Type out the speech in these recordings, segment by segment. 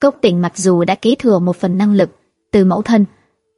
Cốc Tỉnh mặc dù đã kế thừa một phần năng lực từ mẫu thân,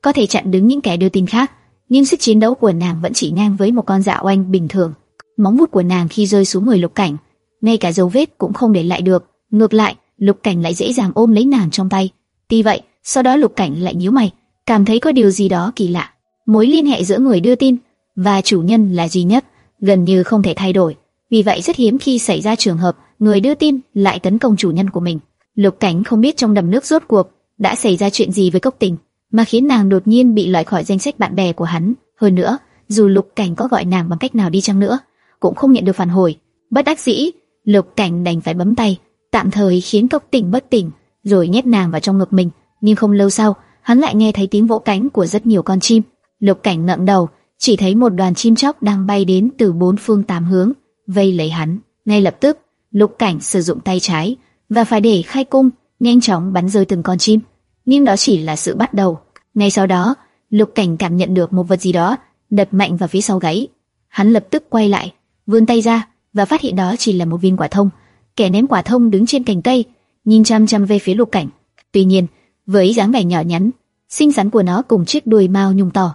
có thể chặn đứng những kẻ đưa tin khác, nhưng sức chiến đấu của nàng vẫn chỉ ngang với một con dạ oanh bình thường. Móng vuốt của nàng khi rơi xuống người Lục Cảnh, ngay cả dấu vết cũng không để lại được. Ngược lại, Lục Cảnh lại dễ dàng ôm lấy nàng trong tay. Tuy vậy, sau đó Lục Cảnh lại nhíu mày, cảm thấy có điều gì đó kỳ lạ. Mối liên hệ giữa người đưa tin và chủ nhân là duy nhất, gần như không thể thay đổi. Vì vậy rất hiếm khi xảy ra trường hợp người đưa tin lại tấn công chủ nhân của mình. Lục Cảnh không biết trong đầm nước rốt cuộc đã xảy ra chuyện gì với Cốc Tình, mà khiến nàng đột nhiên bị loại khỏi danh sách bạn bè của hắn. Hơn nữa, dù Lục Cảnh có gọi nàng bằng cách nào đi chăng nữa, cũng không nhận được phản hồi. Bất đắc dĩ, Lục Cảnh đành phải bấm tay, tạm thời khiến Cốc Tình bất tỉnh, rồi nhét nàng vào trong ngực mình. Nhưng không lâu sau, hắn lại nghe thấy tiếng vỗ cánh của rất nhiều con chim. Lục Cảnh ngẩng đầu, chỉ thấy một đoàn chim chóc đang bay đến từ bốn phương tám hướng, vây lấy hắn. Ngay lập tức, Lục Cảnh sử dụng tay trái và phải để khai cung, nhanh chóng bắn rơi từng con chim. Nhưng đó chỉ là sự bắt đầu. Ngay sau đó, Lục Cảnh cảm nhận được một vật gì đó đập mạnh vào phía sau gáy. Hắn lập tức quay lại, vươn tay ra và phát hiện đó chỉ là một viên quả thông. Kẻ ném quả thông đứng trên cành cây, nhìn chăm chăm về phía Lục Cảnh. Tuy nhiên, với dáng vẻ nhỏ nhắn, xinh xắn của nó cùng chiếc đuôi mao nhung to,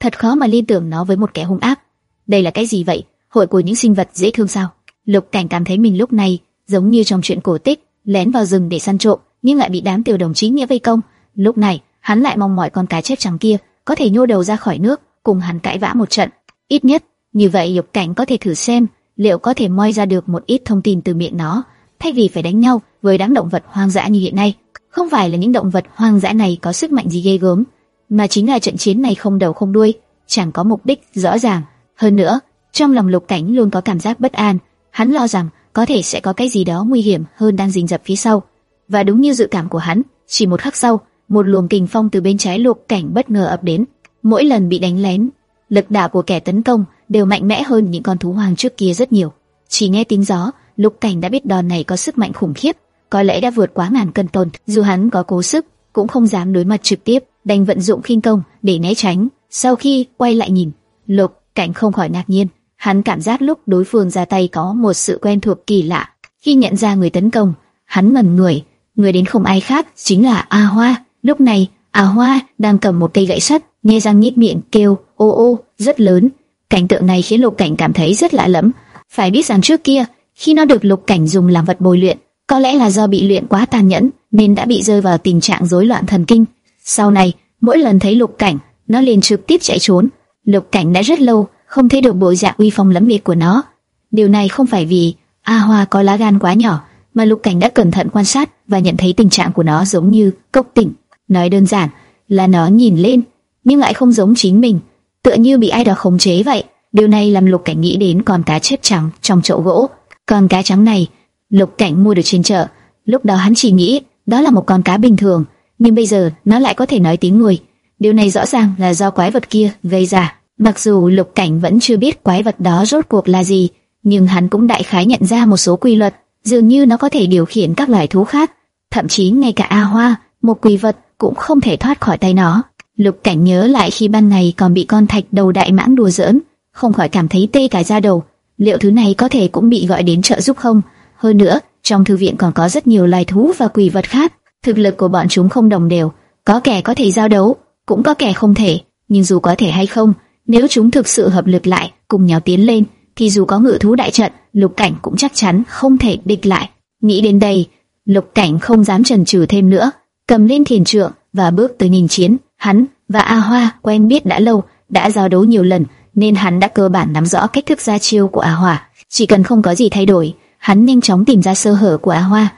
thật khó mà liên tưởng nó với một kẻ hung ác. Đây là cái gì vậy? Hội của những sinh vật dễ thương sao? Lục Cảnh cảm thấy mình lúc này giống như trong chuyện cổ tích, lén vào rừng để săn trộm, nhưng lại bị đám tiểu đồng chí nghĩa vây công. Lúc này, hắn lại mong mỏi con cá chép trắng kia có thể nhô đầu ra khỏi nước, cùng hắn cãi vã một trận. Ít nhất, như vậy Lục Cảnh có thể thử xem liệu có thể moi ra được một ít thông tin từ miệng nó, thay vì phải đánh nhau với đám động vật hoang dã như hiện nay. Không phải là những động vật hoang dã này có sức mạnh gì ghê gớm, mà chính là trận chiến này không đầu không đuôi, chẳng có mục đích rõ ràng. Hơn nữa, trong lòng Lục Cảnh luôn có cảm giác bất an, hắn lo rằng có thể sẽ có cái gì đó nguy hiểm hơn đang rình rập phía sau. Và đúng như dự cảm của hắn, chỉ một khắc sau, một luồng kình phong từ bên trái Lục Cảnh bất ngờ ập đến. Mỗi lần bị đánh lén, lực đạo của kẻ tấn công đều mạnh mẽ hơn những con thú hoàng trước kia rất nhiều. Chỉ nghe tiếng gió, Lục Cảnh đã biết đòn này có sức mạnh khủng khiếp, có lẽ đã vượt quá ngàn cân tồn. Dù hắn có cố sức, cũng không dám đối mặt trực tiếp, đành vận dụng khinh công để né tránh. Sau khi quay lại nhìn, Lục Cảnh không khỏi ngạc nhiên, hắn cảm giác lúc đối phương ra tay có một sự quen thuộc kỳ lạ. Khi nhận ra người tấn công, hắn ngẩn người, người đến không ai khác chính là A Hoa. Lúc này, A Hoa đang cầm một cây gậy sắt, nghe răng nhếch miệng kêu ô ô rất lớn. Cảnh tượng này khiến Lục Cảnh cảm thấy rất lạ lẫm. Phải biết rằng trước kia, khi nó được Lục Cảnh dùng làm vật bồi luyện, có lẽ là do bị luyện quá tàn nhẫn nên đã bị rơi vào tình trạng rối loạn thần kinh. Sau này, mỗi lần thấy Lục Cảnh, nó liền trực tiếp chạy trốn. Lục Cảnh đã rất lâu không thấy được bộ dạng uy phong lẫm liệt của nó. Điều này không phải vì A Hoa có lá gan quá nhỏ, mà Lục Cảnh đã cẩn thận quan sát và nhận thấy tình trạng của nó giống như cốc tỉnh. Nói đơn giản là nó nhìn lên, nhưng lại không giống chính mình, tựa như bị ai đó khống chế vậy. Điều này làm Lục Cảnh nghĩ đến con cá chép trắng trong chậu gỗ. Con cá trắng này, Lục Cảnh mua được trên chợ. Lúc đó hắn chỉ nghĩ đó là một con cá bình thường, nhưng bây giờ nó lại có thể nói tiếng người. Điều này rõ ràng là do quái vật kia gây ra. Mặc dù Lục Cảnh vẫn chưa biết quái vật đó rốt cuộc là gì, nhưng hắn cũng đại khái nhận ra một số quy luật, dường như nó có thể điều khiển các loài thú khác, thậm chí ngay cả A Hoa, một quỷ vật cũng không thể thoát khỏi tay nó. Lục Cảnh nhớ lại khi ban ngày còn bị con thạch đầu đại mãng đùa giỡn, không khỏi cảm thấy tê cả da đầu. Liệu thứ này có thể cũng bị gọi đến trợ giúp không? Hơn nữa, trong thư viện còn có rất nhiều loài thú và quỷ vật khác, thực lực của bọn chúng không đồng đều, có kẻ có thể giao đấu, cũng có kẻ không thể, nhưng dù có thể hay không, nếu chúng thực sự hợp lực lại, cùng nhau tiến lên, thì dù có ngự thú đại trận, Lục Cảnh cũng chắc chắn không thể địch lại. Nghĩ đến đây, Lục Cảnh không dám chần chừ thêm nữa, cầm lên thiền trượng và bước tới nhìn chiến. Hắn và A Hoa quen biết đã lâu, đã giao đấu nhiều lần, nên hắn đã cơ bản nắm rõ cách thức ra chiêu của A Hoa. Chỉ cần không có gì thay đổi, hắn nhanh chóng tìm ra sơ hở của A Hoa,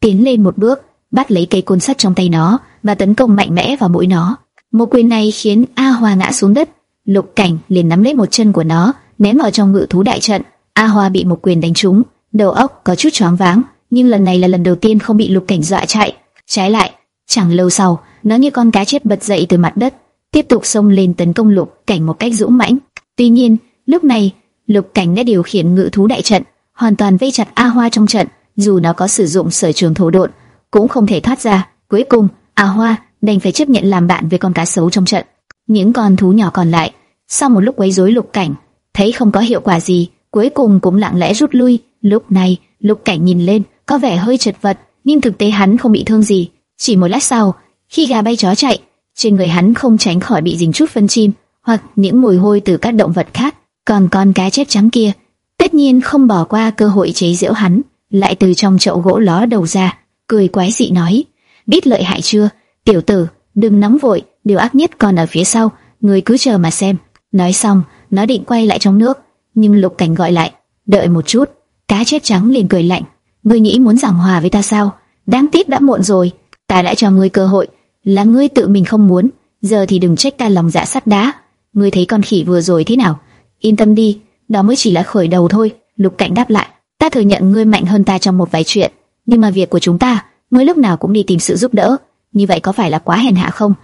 tiến lên một bước, bắt lấy cây côn sắt trong tay nó và tấn công mạnh mẽ vào mũi nó. Một quyền này khiến A Hoa ngã xuống đất, Lục Cảnh liền nắm lấy một chân của nó, ném vào trong ngự thú đại trận. A Hoa bị một quyền đánh trúng, đầu óc có chút choáng váng, nhưng lần này là lần đầu tiên không bị Lục Cảnh dọa chạy. Trái lại, chẳng lâu sau, nó như con cá chết bật dậy từ mặt đất, tiếp tục xông lên tấn công Lục Cảnh một cách dũng mãnh. Tuy nhiên, lúc này, Lục Cảnh đã điều khiển ngự thú đại trận, hoàn toàn vây chặt A Hoa trong trận, dù nó có sử dụng sở trường thổ độn, cũng không thể thoát ra. Cuối cùng, A Hoa đành phải chấp nhận làm bạn với con cá sấu trong trận. Những con thú nhỏ còn lại, sau một lúc quấy rối Lục Cảnh, thấy không có hiệu quả gì, cuối cùng cũng lặng lẽ rút lui. Lúc này, Lục Cảnh nhìn lên, có vẻ hơi chật vật, nhưng thực tế hắn không bị thương gì. Chỉ một lát sau, khi gà bay chó chạy, trên người hắn không tránh khỏi bị dính chút phân chim hoặc những mùi hôi từ các động vật khác. Còn con cá chép trắng kia, tất nhiên không bỏ qua cơ hội chế giễu hắn, lại từ trong chậu gỗ ló đầu ra, cười quái dị nói: biết lợi hại chưa, tiểu tử, đừng nóng vội, điều ác nhất còn ở phía sau, người cứ chờ mà xem. Nói xong, nó định quay lại trong nước, nhưng Lục Cảnh gọi lại, đợi một chút. Cá chết trắng liền cười lạnh, ngươi nghĩ muốn giảng hòa với ta sao? Đáng tiếc đã muộn rồi, ta đã cho ngươi cơ hội, là ngươi tự mình không muốn, giờ thì đừng trách ta lòng dạ sắt đá. Ngươi thấy con khỉ vừa rồi thế nào? Yên tâm đi, đó mới chỉ là khởi đầu thôi. Lục Cảnh đáp lại, ta thừa nhận ngươi mạnh hơn ta trong một vài chuyện, nhưng mà việc của chúng ta, ngươi lúc nào cũng đi tìm sự giúp đỡ, như vậy có phải là quá hèn hạ không?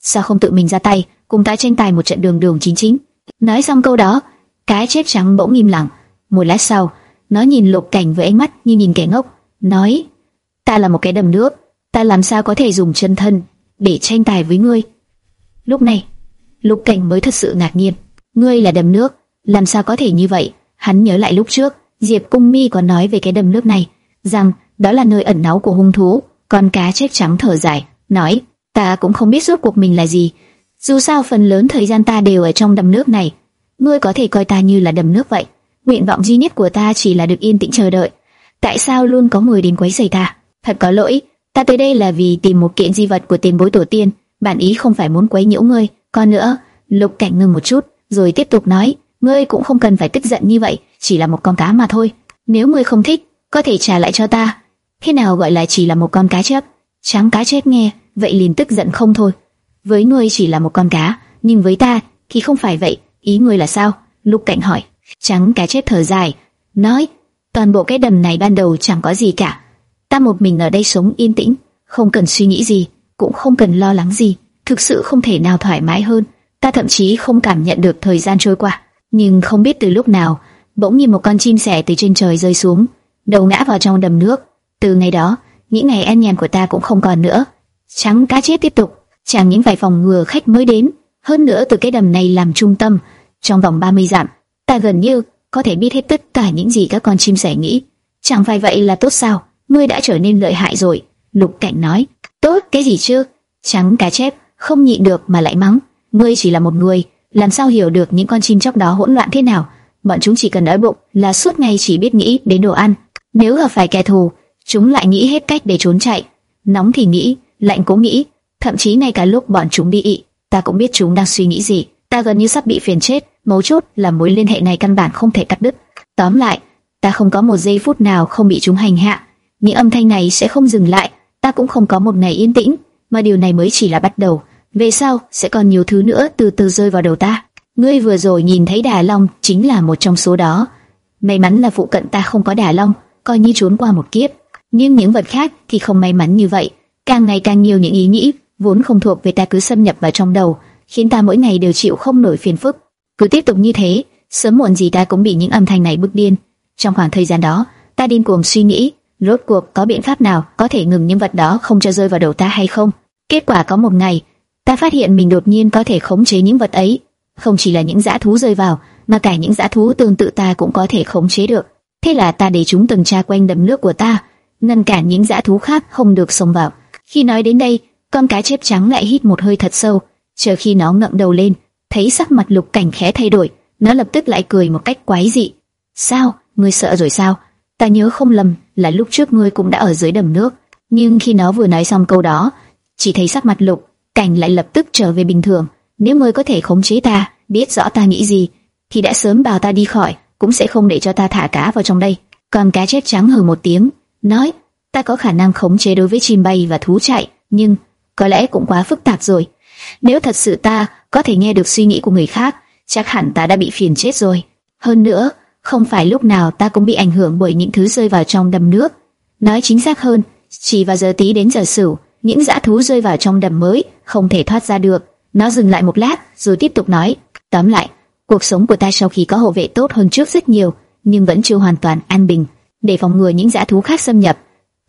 Sao không tự mình ra tay, cùng ta tranh tài một trận đường đường chính chính? Nói xong câu đó, cái chết trắng bỗng im lặng. Một lát sau, nó nhìn Lục Cảnh với ánh mắt như nhìn kẻ ngốc, nói: "Ta là một cái đầm nước, ta làm sao có thể dùng chân thân để tranh tài với ngươi?" Lúc này, Lục Cảnh mới thật sự ngạc nhiên. "Ngươi là đầm nước, làm sao có thể như vậy?" Hắn nhớ lại lúc trước, Diệp Cung Mi có nói về cái đầm nước này, rằng đó là nơi ẩn náu của hung thú. Con cá chết trắng thở dài, nói: "Ta cũng không biết rốt cuộc mình là gì." Dù sao phần lớn thời gian ta đều ở trong đầm nước này, ngươi có thể coi ta như là đầm nước vậy. Nguyện vọng duy nhất của ta chỉ là được yên tĩnh chờ đợi. Tại sao luôn có người đến quấy rầy ta? Thật có lỗi, ta tới đây là vì tìm một kiện di vật của tiền bối tổ tiên, bản ý không phải muốn quấy nhiễu ngươi. Còn nữa, Lục Cảnh ngừng một chút, rồi tiếp tục nói, ngươi cũng không cần phải tức giận như vậy, chỉ là một con cá mà thôi. Nếu ngươi không thích, có thể trả lại cho ta. Thế nào gọi là chỉ là một con cá chép? Trắng cá chết nghe, vậy liền tức giận không thôi. Với ngươi chỉ là một con cá, nhưng với ta thì không phải vậy. Ý ngươi là sao? Lục Cảnh hỏi. Trắng cá chết thở dài, nói, toàn bộ cái đầm này ban đầu chẳng có gì cả. Ta một mình ở đây sống yên tĩnh, không cần suy nghĩ gì, cũng không cần lo lắng gì, thực sự không thể nào thoải mái hơn. Ta thậm chí không cảm nhận được thời gian trôi qua, nhưng không biết từ lúc nào, bỗng nhiên một con chim sẻ từ trên trời rơi xuống, đầu ngã vào trong đầm nước. Từ ngày đó, những ngày an nhàn của ta cũng không còn nữa. Trắng cá chết tiếp tục, chàng những vài phòng ngừa khách mới đến, hơn nữa từ cái đầm này làm trung tâm, trong vòng 30 dặm, ta gần như có thể biết hết tất cả những gì các con chim sẻ nghĩ. Chẳng phải vậy là tốt sao? Ngươi đã trở nên lợi hại rồi. Lục Cảnh nói. Tốt cái gì chứ? Trắng cá chép không nhịn được mà lại mắng. Ngươi chỉ là một người, làm sao hiểu được những con chim chóc đó hỗn loạn thế nào? Bọn chúng chỉ cần đói bụng là suốt ngày chỉ biết nghĩ đến đồ ăn. Nếu gặp phải kẻ thù, chúng lại nghĩ hết cách để trốn chạy. Nóng thì nghĩ, lạnh cố nghĩ, thậm chí ngay cả lúc bọn chúng đi ị, ta cũng biết chúng đang suy nghĩ gì. Ta gần như sắp bị phiền chết, mấu chốt là mối liên hệ này căn bản không thể cắt đứt. Tóm lại, ta không có một giây phút nào không bị chúng hành hạ. Những âm thanh này sẽ không dừng lại, ta cũng không có một ngày yên tĩnh, mà điều này mới chỉ là bắt đầu. Về sau sẽ còn nhiều thứ nữa từ từ rơi vào đầu ta. Ngươi vừa rồi nhìn thấy Đà Long chính là một trong số đó. May mắn là phụ cận ta không có Đà Long, coi như trốn qua một kiếp. Nhưng những vật khác thì không may mắn như vậy. Càng ngày càng nhiều những ý nghĩ vốn không thuộc về ta cứ xâm nhập vào trong đầu, khiến ta mỗi ngày đều chịu không nổi phiền phức. Cứ tiếp tục như thế, sớm muộn gì ta cũng bị những âm thanh này bức điên. Trong khoảng thời gian đó, ta điên cuồng suy nghĩ, rốt cuộc có biện pháp nào có thể ngừng những vật đó không cho rơi vào đầu ta hay không? Kết quả có một ngày, ta phát hiện mình đột nhiên có thể khống chế những vật ấy, không chỉ là những dã thú rơi vào, mà cả những dã thú tương tự ta cũng có thể khống chế được. Thế là ta để chúng tuần tra quanh đầm nước của ta, ngăn cản những dã thú khác không được xông vào. Khi nói đến đây, con cá chép trắng lại hít một hơi thật sâu, chờ khi nó ngẩng đầu lên, thấy sắc mặt Lục Cảnh khẽ thay đổi, nó lập tức lại cười một cách quái dị. "Sao, ngươi sợ rồi sao? Ta nhớ không lầm là lúc trước ngươi cũng đã ở dưới đầm nước." Nhưng khi nó vừa nói xong câu đó, chỉ thấy sắc mặt Lục Cảnh lại lập tức trở về bình thường. Nếu ngươi có thể khống chế ta, biết rõ ta nghĩ gì, thì đã sớm bảo ta đi khỏi, cũng sẽ không để cho ta thả cá vào trong đây. Con cá chép trắng hừ một tiếng, nói: "Ta có khả năng khống chế đối với chim bay và thú chạy, nhưng có lẽ cũng quá phức tạp rồi." Nếu thật sự ta có thể nghe được suy nghĩ của người khác, chắc hẳn ta đã bị phiền chết rồi. Hơn nữa, không phải lúc nào ta cũng bị ảnh hưởng bởi những thứ rơi vào trong đầm nước. Nói chính xác hơn, chỉ vào giờ tí đến giờ sửu, những dã thú rơi vào trong đầm mới không thể thoát ra được. Nó dừng lại một lát, rồi tiếp tục nói, tóm lại, cuộc sống của ta sau khi có hộ vệ tốt hơn trước rất nhiều, nhưng vẫn chưa hoàn toàn an bình. Để phòng ngừa những dã thú khác xâm nhập,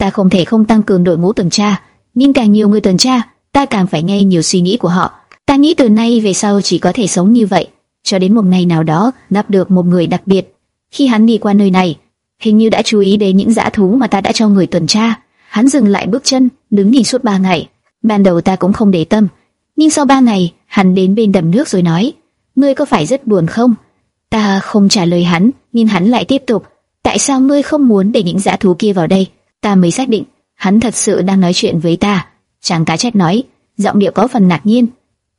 ta không thể không tăng cường đội ngũ tuần tra, nhưng càng nhiều người tuần tra, ta càng phải nghe nhiều suy nghĩ của họ. Ta nghĩ từ nay về sau chỉ có thể sống như vậy, cho đến một ngày nào đó gặp được một người đặc biệt. Khi hắn đi qua nơi này, hình như đã chú ý đến những dã thú mà ta đã cho người tuần tra. hắn dừng lại bước chân, đứng nhìn suốt ba ngày. Ban đầu ta cũng không để tâm, nhưng sau ba ngày, hắn đến bên đầm nước rồi nói, ngươi có phải rất buồn không? Ta không trả lời hắn, nhưng hắn lại tiếp tục, tại sao ngươi không muốn để những dã thú kia vào đây? Ta mới xác định, hắn thật sự đang nói chuyện với ta. Chàng cá chết nói, giọng điệu có phần ngạc nhiên.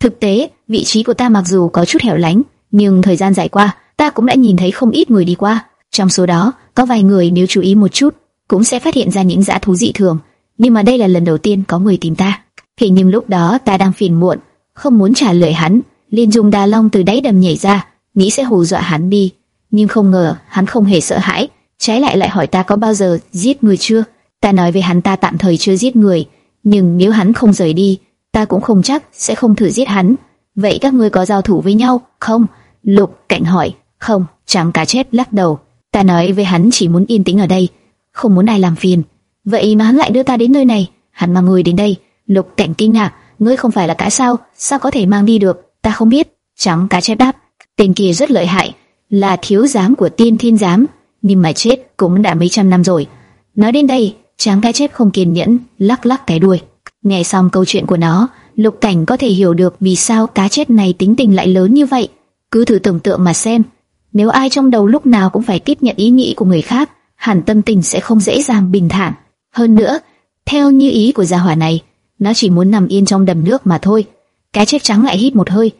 Thực tế, vị trí của ta mặc dù có chút hẻo lánh, nhưng thời gian dài qua, ta cũng đã nhìn thấy không ít người đi qua. Trong số đó, có vài người nếu chú ý một chút, cũng sẽ phát hiện ra những dã thú dị thường. Nhưng mà đây là lần đầu tiên có người tìm ta. Thế nhưng lúc đó ta đang phiền muộn, không muốn trả lời hắn, liền dùng đà long từ đáy đầm nhảy ra, nghĩ sẽ hù dọa hắn đi. Nhưng không ngờ hắn không hề sợ hãi, trái lại lại hỏi ta có bao giờ giết người chưa. Ta nói với hắn ta tạm thời chưa giết người, nhưng nếu hắn không rời đi, ta cũng không chắc sẽ không thử giết hắn. Vậy các ngươi có giao thủ với nhau không? Lục Cảnh hỏi. Không, chẳng cá chết lắc đầu. Ta nói với hắn chỉ muốn yên tĩnh ở đây, không muốn ai làm phiền. Vậy mà hắn lại đưa ta đến nơi này, hắn mang người đến đây. Lục Cảnh kinh ngạc, ngươi không phải là cá sao? Sao có thể mang đi được? Ta không biết. Trắng cá chép đáp, tên kia rất lợi hại, là thiếu giám của tiên thiên giám, nhưng mà chết cũng đã mấy trăm năm rồi. Nói đến đây, Tráng cá chép không kiên nhẫn, lắc lắc cái đuôi. Nghe xong câu chuyện của nó, Lục Cảnh có thể hiểu được vì sao cá chết này tính tình lại lớn như vậy. Cứ thử tưởng tượng mà xem, nếu ai trong đầu lúc nào cũng phải tiếp nhận ý nghĩ của người khác, hẳn tâm tình sẽ không dễ dàng bình thản. Hơn nữa, theo như ý của gia hỏa này, nó chỉ muốn nằm yên trong đầm nước mà thôi. Cá chết trắng lại hít một hơi.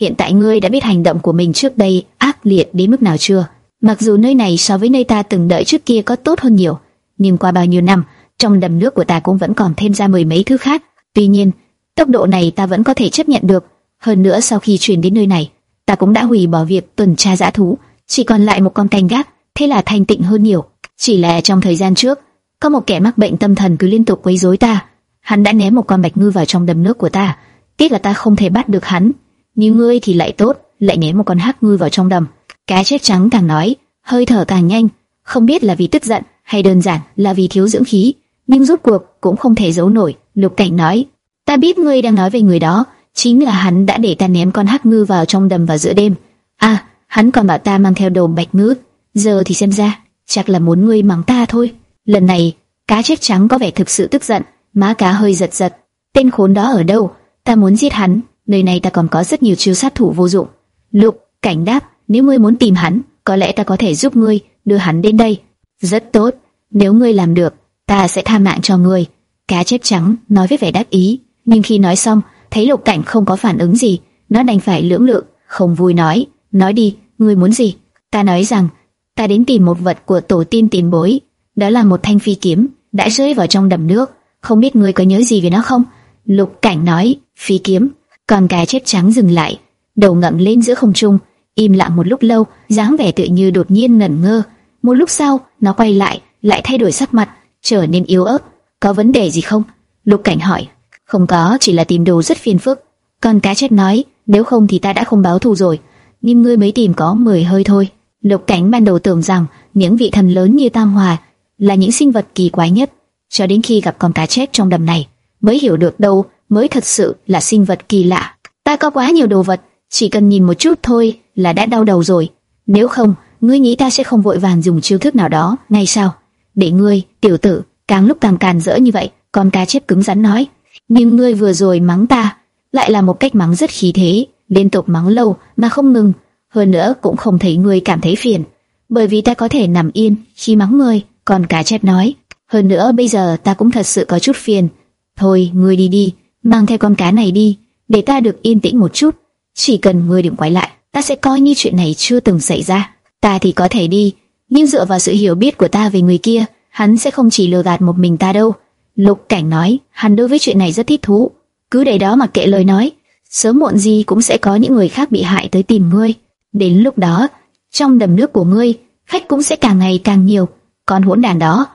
Hiện tại ngươi đã biết hành động của mình trước đây ác liệt đến mức nào chưa? Mặc dù nơi này so với nơi ta từng đợi trước kia có tốt hơn nhiều, nhưng qua bao nhiêu năm, trong đầm nước của ta cũng vẫn còn thêm ra mười mấy thứ khác. Tuy nhiên, tốc độ này ta vẫn có thể chấp nhận được. Hơn nữa sau khi chuyển đến nơi này, ta cũng đã hủy bỏ việc tuần tra dã thú, chỉ còn lại một con canh gác, thế là thanh tịnh hơn nhiều. Chỉ là trong thời gian trước, có một kẻ mắc bệnh tâm thần cứ liên tục quấy rối ta. Hắn đã ném một con bạch ngư vào trong đầm nước của ta. Tiếc là ta không thể bắt được hắn. nếu ngươi thì lại tốt, lại ném một con hắc ngư vào trong đầm. Cá chết trắng càng nói, hơi thở càng nhanh, không biết là vì tức giận hay đơn giản là vì thiếu dưỡng khí, nhưng rốt cuộc cũng không thể giấu nổi. Lục Cảnh nói, ta biết ngươi đang nói về người đó, chính là hắn đã để ta ném con hắc ngư vào trong đầm vào giữa đêm. À, hắn còn bảo ta mang theo đồ bạch ngữ, giờ thì xem ra chắc là muốn ngươi mắng ta thôi. Lần này, cá chết trắng có vẻ thực sự tức giận, má cá hơi giật giật. Tên khốn đó ở đâu? Ta muốn giết hắn. Nơi này ta còn có rất nhiều chiêu sát thủ vô dụng. Lục, cảnh đáp, nếu ngươi muốn tìm hắn, có lẽ ta có thể giúp ngươi đưa hắn đến đây. Rất tốt, nếu ngươi làm được, ta sẽ tha mạng cho ngươi. Cá chép trắng nói với vẻ đắc ý, nhưng khi nói xong, thấy lục cảnh không có phản ứng gì, nó đành phải lưỡng lự, không vui nói, nói đi, ngươi muốn gì? Ta nói rằng, ta đến tìm một vật của tổ tiên tiền bối, đó là một thanh phi kiếm, đã rơi vào trong đầm nước, không biết ngươi có nhớ gì về nó không? Lục cảnh nói, phi kiếm, còn cá chép trắng dừng lại, đầu ngậm lên giữa không trung, im lặng một lúc lâu, dáng vẻ tự như đột nhiên ngẩn ngơ. Một lúc sau, nó quay lại, lại thay đổi sắc mặt, trở nên yếu ớt. Có vấn đề gì không? Lục cảnh hỏi. Không có, chỉ là tìm đồ rất phiền phức. Con cá chết nói, nếu không thì ta đã không báo thù rồi. Nhưng ngươi mới tìm có 10 hơi thôi. Lục cảnh ban đầu tưởng rằng những vị thần lớn như Tam Hòa là những sinh vật kỳ quái nhất, cho đến khi gặp con cá chết trong đầm này, mới hiểu được đâu mới thật sự là sinh vật kỳ lạ. Ta có quá nhiều đồ vật, chỉ cần nhìn một chút thôi là đã đau đầu rồi. Nếu không, ngươi nghĩ ta sẽ không vội vàng dùng chiêu thức nào đó, ngay sao? Để ngươi, tiểu tử, càng lúc càng càn rỡ như vậy, con cá chết cứng rắn nói. Nhưng ngươi vừa rồi mắng ta, lại là một cách mắng rất khí thế, liên tục mắng lâu mà không ngừng. Hơn nữa cũng không thấy ngươi cảm thấy phiền, bởi vì ta có thể nằm yên khi mắng ngươi. Còn cá chép nói, hơn nữa bây giờ ta cũng thật sự có chút phiền. Thôi, ngươi đi đi, mang theo con cá này đi, để ta được yên tĩnh một chút. Chỉ cần ngươi đừng quay lại, ta sẽ coi như chuyện này chưa từng xảy ra. Ta thì có thể đi, nhưng dựa vào sự hiểu biết của ta về người kia, hắn sẽ không chỉ lừa gạt một mình ta đâu. Lục Cảnh nói, hắn đối với chuyện này rất thích thú. Cứ để đó mà kệ lời nói, sớm muộn gì cũng sẽ có những người khác bị hại tới tìm ngươi. Đến lúc đó, trong đầm nước của ngươi, khách cũng sẽ càng ngày càng nhiều. còn hỗn đàn đó,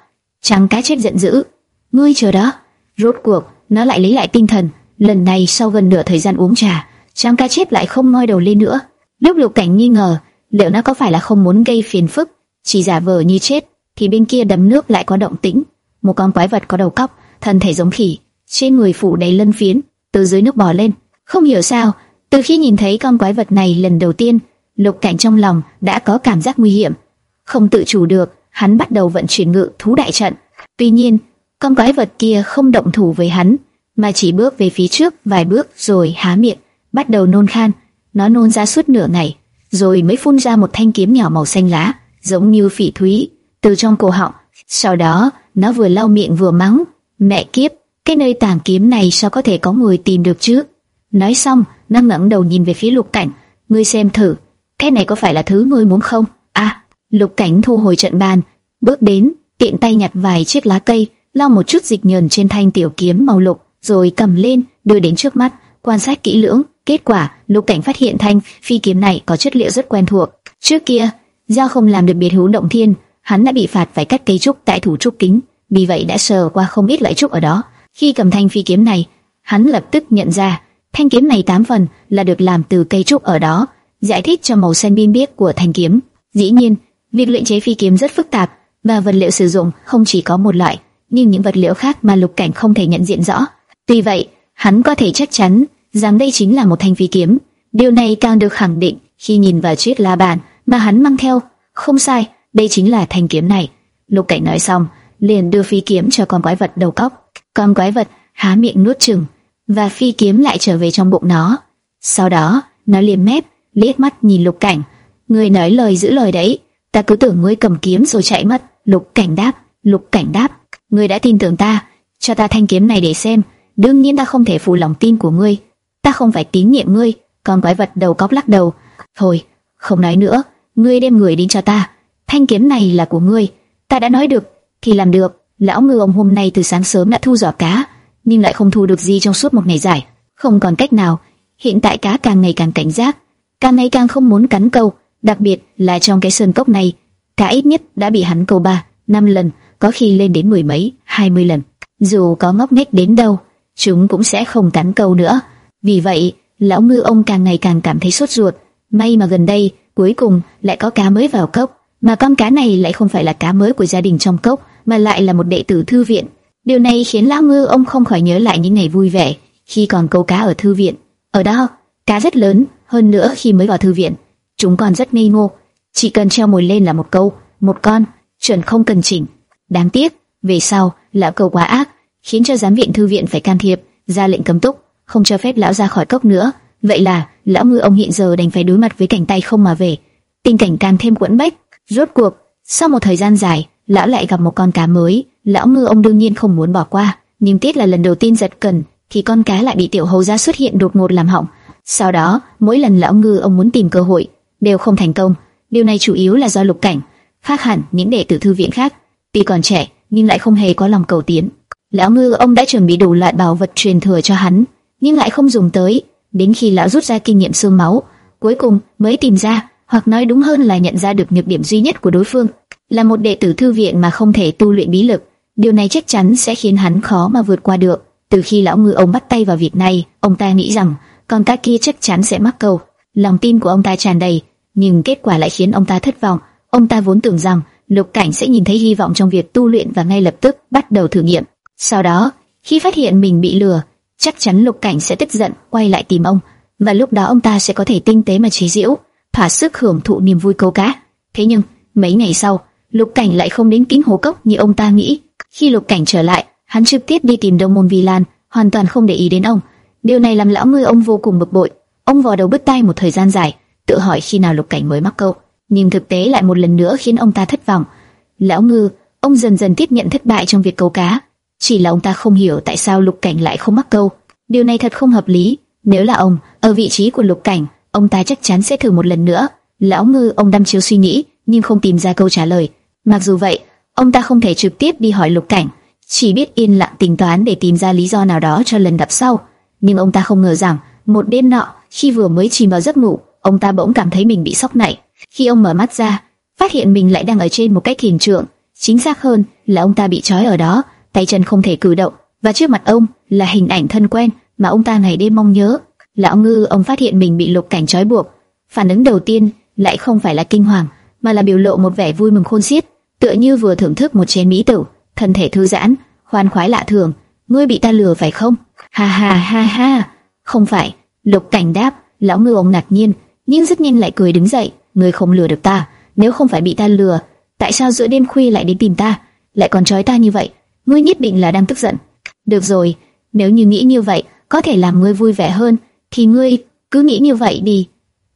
trắng cá chết giận dữ. Ngươi chờ đó. Rốt cuộc, nó lại lấy lại tinh thần. Lần này sau gần nửa thời gian uống trà, trắng cá chết lại không ngoi đầu lên nữa. Lúc lục cảnh nghi ngờ, liệu nó có phải là không muốn gây phiền phức, chỉ giả vờ như chết, thì bên kia đầm nước lại có động tĩnh. Một con quái vật có đầu cóc, thân thể giống khỉ, trên người phủ đầy lân phiến, từ dưới nước bò lên. Không hiểu sao, từ khi nhìn thấy con quái vật này lần đầu tiên, lục cảnh trong lòng đã có cảm giác nguy hiểm, không tự chủ được, hắn bắt đầu vận chuyển ngự thú đại trận. Tuy nhiên, con quái vật kia không động thủ với hắn, mà chỉ bước về phía trước vài bước rồi há miệng, bắt đầu nôn khan. Nó nôn ra suốt nửa ngày, rồi mới phun ra một thanh kiếm nhỏ màu xanh lá, giống như phỉ thúy, từ trong cổ họng. Sau đó, nó vừa lau miệng vừa mắng, mẹ kiếp, cái nơi tàng kiếm này sao có thể có người tìm được chứ? Nói xong, nó ngẩng đầu nhìn về phía lục cảnh, ngươi xem thử, cái này có phải là thứ ngươi muốn không? À, lục cảnh thu hồi trận bàn, bước đến, tiện tay nhặt vài chiếc lá cây, lau một chút dịch nhờn trên thanh tiểu kiếm màu lục, rồi cầm lên, đưa đến trước mắt, quan sát kỹ lưỡng. Kết quả, lục cảnh phát hiện thanh phi kiếm này có chất liệu rất quen thuộc. Trước kia, do không làm được biệt hữu động thiên, hắn đã bị phạt phải cắt cây trúc tại thủ trúc kính, vì vậy đã sờ qua không ít loại trúc ở đó. Khi cầm thanh phi kiếm này, hắn lập tức nhận ra thanh kiếm này tám phần là được làm từ cây trúc ở đó, giải thích cho màu xanh biên biếc của thanh kiếm. Dĩ nhiên, việc luyện chế phi kiếm rất phức tạp và vật liệu sử dụng không chỉ có một loại, nhưng những vật liệu khác mà Lục Cảnh không thể nhận diện rõ. Tuy vậy, hắn có thể chắc chắn rằng đây chính là một thanh phi kiếm. Điều này càng được khẳng định khi nhìn vào chiếc la bàn mà hắn mang theo. Không sai, đây chính là thanh kiếm này. Lục Cảnh nói xong, liền đưa phi kiếm cho con quái vật đầu cóc. Con quái vật há miệng nuốt chừng, và phi kiếm lại trở về trong bụng nó. Sau đó, nó liếm mép, liếc mắt nhìn Lục Cảnh. Người nói lời giữ lời đấy, ta cứ tưởng ngươi cầm kiếm rồi chạy mất. Lục Cảnh đáp, Lục Cảnh đáp, ngươi đã tin tưởng ta, cho ta thanh kiếm này để xem. Đương nhiên ta không thể phụ lòng tin của ngươi, ta không phải tín nhiệm ngươi. Con quái vật đầu cóc lắc đầu, thôi, không nói nữa, ngươi đem người đi cho ta. Thanh kiếm này là của ngươi, ta đã nói được thì làm được. Lão ngư ông hôm nay từ sáng sớm đã thu giỏ cá, nhưng lại không thu được gì trong suốt một ngày dài, không còn cách nào. Hiện tại cá càng ngày càng cảnh giác, càng ngày càng không muốn cắn câu, đặc biệt là trong cái sơn cốc này, cá ít nhất đã bị hắn câu ba, năm lần, có khi lên đến mười mấy, hai mươi lần. Dù có ngốc nghếch đến đâu, chúng cũng sẽ không cắn câu nữa. Vì vậy, lão ngư ông càng ngày càng cảm thấy sốt ruột. May mà gần đây, cuối cùng lại có cá mới vào cốc, mà con cá này lại không phải là cá mới của gia đình trong cốc, mà lại là một đệ tử thư viện. Điều này khiến lão ngư ông không khỏi nhớ lại những ngày vui vẻ khi còn câu cá ở thư viện. Ở đó, cá rất lớn, hơn nữa khi mới vào thư viện, chúng còn rất ngây ngô, chỉ cần treo mồi lên là một câu, một con, chuẩn không cần chỉnh. Đáng tiếc, về sau, lão cầu quá ác, khiến cho giám viện thư viện phải can thiệp, ra lệnh cấm túc, không cho phép lão ra khỏi cốc nữa. Vậy là, lão ngư ông hiện giờ đành phải đối mặt với cảnh tay không mà về. Tình cảnh càng thêm quẫn bách. Rốt cuộc, sau một thời gian dài, lão lại gặp một con cá mới. Lão ngư ông đương nhiên không muốn bỏ qua, nhưng tiếc là lần đầu tiên giật cần, thì con cá lại bị tiểu hầu gia xuất hiện đột ngột làm hỏng. Sau đó, mỗi lần lão ngư ông muốn tìm cơ hội, đều không thành công. Điều này chủ yếu là do lục cảnh, khác hẳn những đệ tử thư viện khác, tuy còn trẻ nhưng lại không hề có lòng cầu tiến. Lão ngư ông đã chuẩn bị đủ loại bảo vật truyền thừa cho hắn, nhưng lại không dùng tới. Đến khi lão rút ra kinh nghiệm xương máu, cuối cùng mới tìm ra, hoặc nói đúng hơn là nhận ra được nhược điểm duy nhất của đối phương, là một đệ tử thư viện mà không thể tu luyện bí lực. Điều này chắc chắn sẽ khiến hắn khó mà vượt qua được. Từ khi lão ngư ông bắt tay vào việc này, ông ta nghĩ rằng con cá kia chắc chắn sẽ mắc câu. Lòng tin của ông ta tràn đầy, nhưng kết quả lại khiến ông ta thất vọng. Ông ta vốn tưởng rằng Lục Cảnh sẽ nhìn thấy hy vọng trong việc tu luyện và ngay lập tức bắt đầu thử nghiệm. Sau đó, khi phát hiện mình bị lừa, chắc chắn Lục Cảnh sẽ tức giận quay lại tìm ông, và lúc đó ông ta sẽ có thể tinh tế mà chế giễu, thỏa sức hưởng thụ niềm vui câu cá. Thế nhưng, mấy ngày sau, Lục Cảnh lại không đến kính hồ cốc như ông ta nghĩ. Khi Lục Cảnh trở lại, hắn trực tiếp đi tìm Đông Môn Vi Lan, hoàn toàn không để ý đến ông. Điều này làm lão ngươi ông vô cùng bực bội. Ông vò đầu bứt tai một thời gian dài, tự hỏi khi nào Lục Cảnh mới mắc câu, nhưng thực tế lại một lần nữa khiến ông ta thất vọng. Lão Ngư, ông dần dần tiếp nhận thất bại trong việc câu cá, chỉ là ông ta không hiểu tại sao Lục Cảnh lại không mắc câu. Điều này thật không hợp lý. Nếu là ông ở vị trí của Lục Cảnh, ông ta chắc chắn sẽ thử một lần nữa. Lão Ngư, ông đăm chiếu suy nghĩ, nhưng không tìm ra câu trả lời. Mặc dù vậy, ông ta không thể trực tiếp đi hỏi Lục Cảnh, chỉ biết yên lặng tính toán để tìm ra lý do nào đó cho lần gặp sau. Nhưng ông ta không ngờ rằng, một đêm nọ, khi vừa mới chìm vào giấc ngủ, ông ta bỗng cảm thấy mình bị sốc nảy. Khi ông mở mắt ra, phát hiện mình lại đang ở trên một cái thiền trượng, chính xác hơn là ông ta bị trói ở đó, tay chân không thể cử động, và trước mặt ông là hình ảnh thân quen mà ông ta ngày đêm mong nhớ. Lão ngư ông phát hiện mình bị lục cảnh trói buộc, phản ứng đầu tiên lại không phải là kinh hoàng, mà là biểu lộ một vẻ vui mừng khôn xiết, tựa như vừa thưởng thức một chén mỹ tử, thân thể thư giãn, khoan khoái lạ thường. Ngươi bị ta lừa phải không? Ha ha ha ha, không phải. Lục cảnh đáp, lão ngư ông ngạc nhiên, nhưng rất nhanh lại cười đứng dậy. Ngươi không lừa được ta, nếu không phải bị ta lừa, tại sao giữa đêm khuya lại đến tìm ta, lại còn trói ta như vậy? Ngươi nhất định là đang tức giận. Được rồi, nếu như nghĩ như vậy có thể làm ngươi vui vẻ hơn, thì ngươi cứ nghĩ như vậy đi.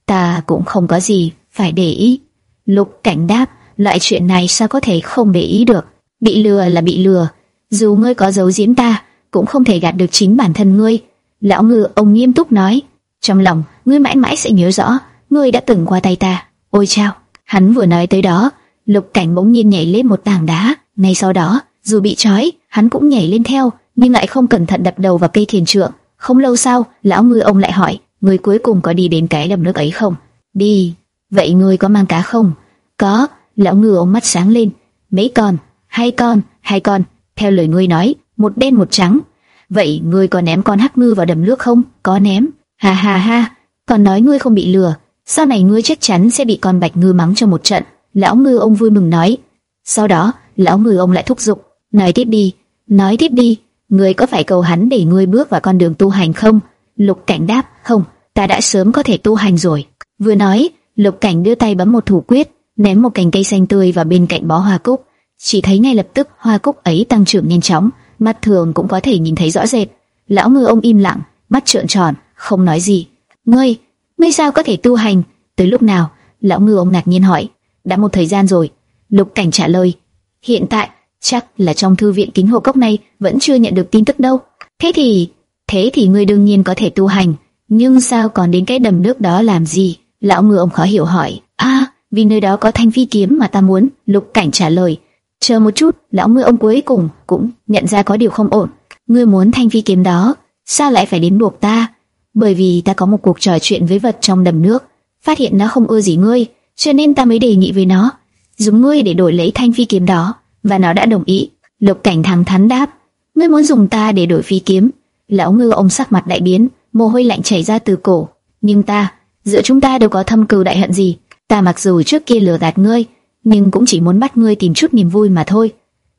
Ta cũng không có gì phải để ý. Lục cảnh đáp, loại chuyện này sao có thể không để ý được. Bị lừa là bị lừa, dù ngươi có giấu giếm ta, cũng không thể gạt được chính bản thân ngươi. Lão ngư ông nghiêm túc nói, trong lòng ngươi mãi mãi sẽ nhớ rõ, ngươi đã từng qua tay ta. Ôi chao! Hắn vừa nói tới đó, lục cảnh bỗng nhiên nhảy lên một tảng đá. Ngay sau đó, dù bị trói, hắn cũng nhảy lên theo, nhưng lại không cẩn thận đập đầu vào cây thiền trượng. Không lâu sau, lão ngư ông lại hỏi, người cuối cùng có đi đến cái đầm nước ấy không? Đi. Vậy người có mang cá không? Có. Lão ngư ông mắt sáng lên. Mấy con? Hai con? Hai con. Theo lời ngươi nói, một đen một trắng. Vậy ngươi có ném con hắc ngư vào đầm nước không? Có ném. Ha ha ha. Còn nói ngươi không bị lừa. Sau này ngươi chắc chắn sẽ bị con bạch ngư mắng cho một trận. Lão ngư ông vui mừng nói. Sau đó, lão ngư ông lại thúc giục. Nói tiếp đi. Nói tiếp đi. Ngươi có phải cầu hắn để ngươi bước vào con đường tu hành không? Lục cảnh đáp. Không, ta đã sớm có thể tu hành rồi. Vừa nói, lục cảnh đưa tay bấm một thủ quyết, ném một cành cây xanh tươi vào bên cạnh bó hoa cúc chỉ thấy ngay lập tức hoa cúc ấy tăng trưởng nhanh chóng, mắt thường cũng có thể nhìn thấy rõ rệt. Lão ngư ông im lặng, mắt trợn tròn, không nói gì. Ngươi, ngươi sao có thể tu hành? Tới lúc nào? Lão ngư ông ngạc nhiên hỏi. Đã một thời gian rồi. Lục cảnh trả lời. Hiện tại, chắc là trong thư viện kính hồ cốc này vẫn chưa nhận được tin tức đâu. Thế thì, thế thì ngươi đương nhiên có thể tu hành. Nhưng sao còn đến cái đầm nước đó làm gì? Lão ngư ông khó hiểu hỏi. À, vì nơi đó có thanh phi kiếm mà ta muốn. Lục cảnh trả lời. Chờ một chút, lão ngư ông cuối cùng cũng nhận ra có điều không ổn. Ngươi muốn thanh phi kiếm đó, sao lại phải đến buộc ta? Bởi vì ta có một cuộc trò chuyện với vật trong đầm nước, phát hiện nó không ưa gì ngươi, cho nên ta mới đề nghị với nó, dùng ngươi để đổi lấy thanh phi kiếm đó, và nó đã đồng ý. Lục Cảnh thẳng thắn đáp, ngươi muốn dùng ta để đổi phi kiếm? Lão ngư ông sắc mặt đại biến, mồ hôi lạnh chảy ra từ cổ. Nhưng ta, giữa chúng ta đều có thâm cừu đại hận gì. Ta mặc dù trước kia lừa gạt ngươi, nhưng cũng chỉ muốn bắt ngươi tìm chút niềm vui mà thôi.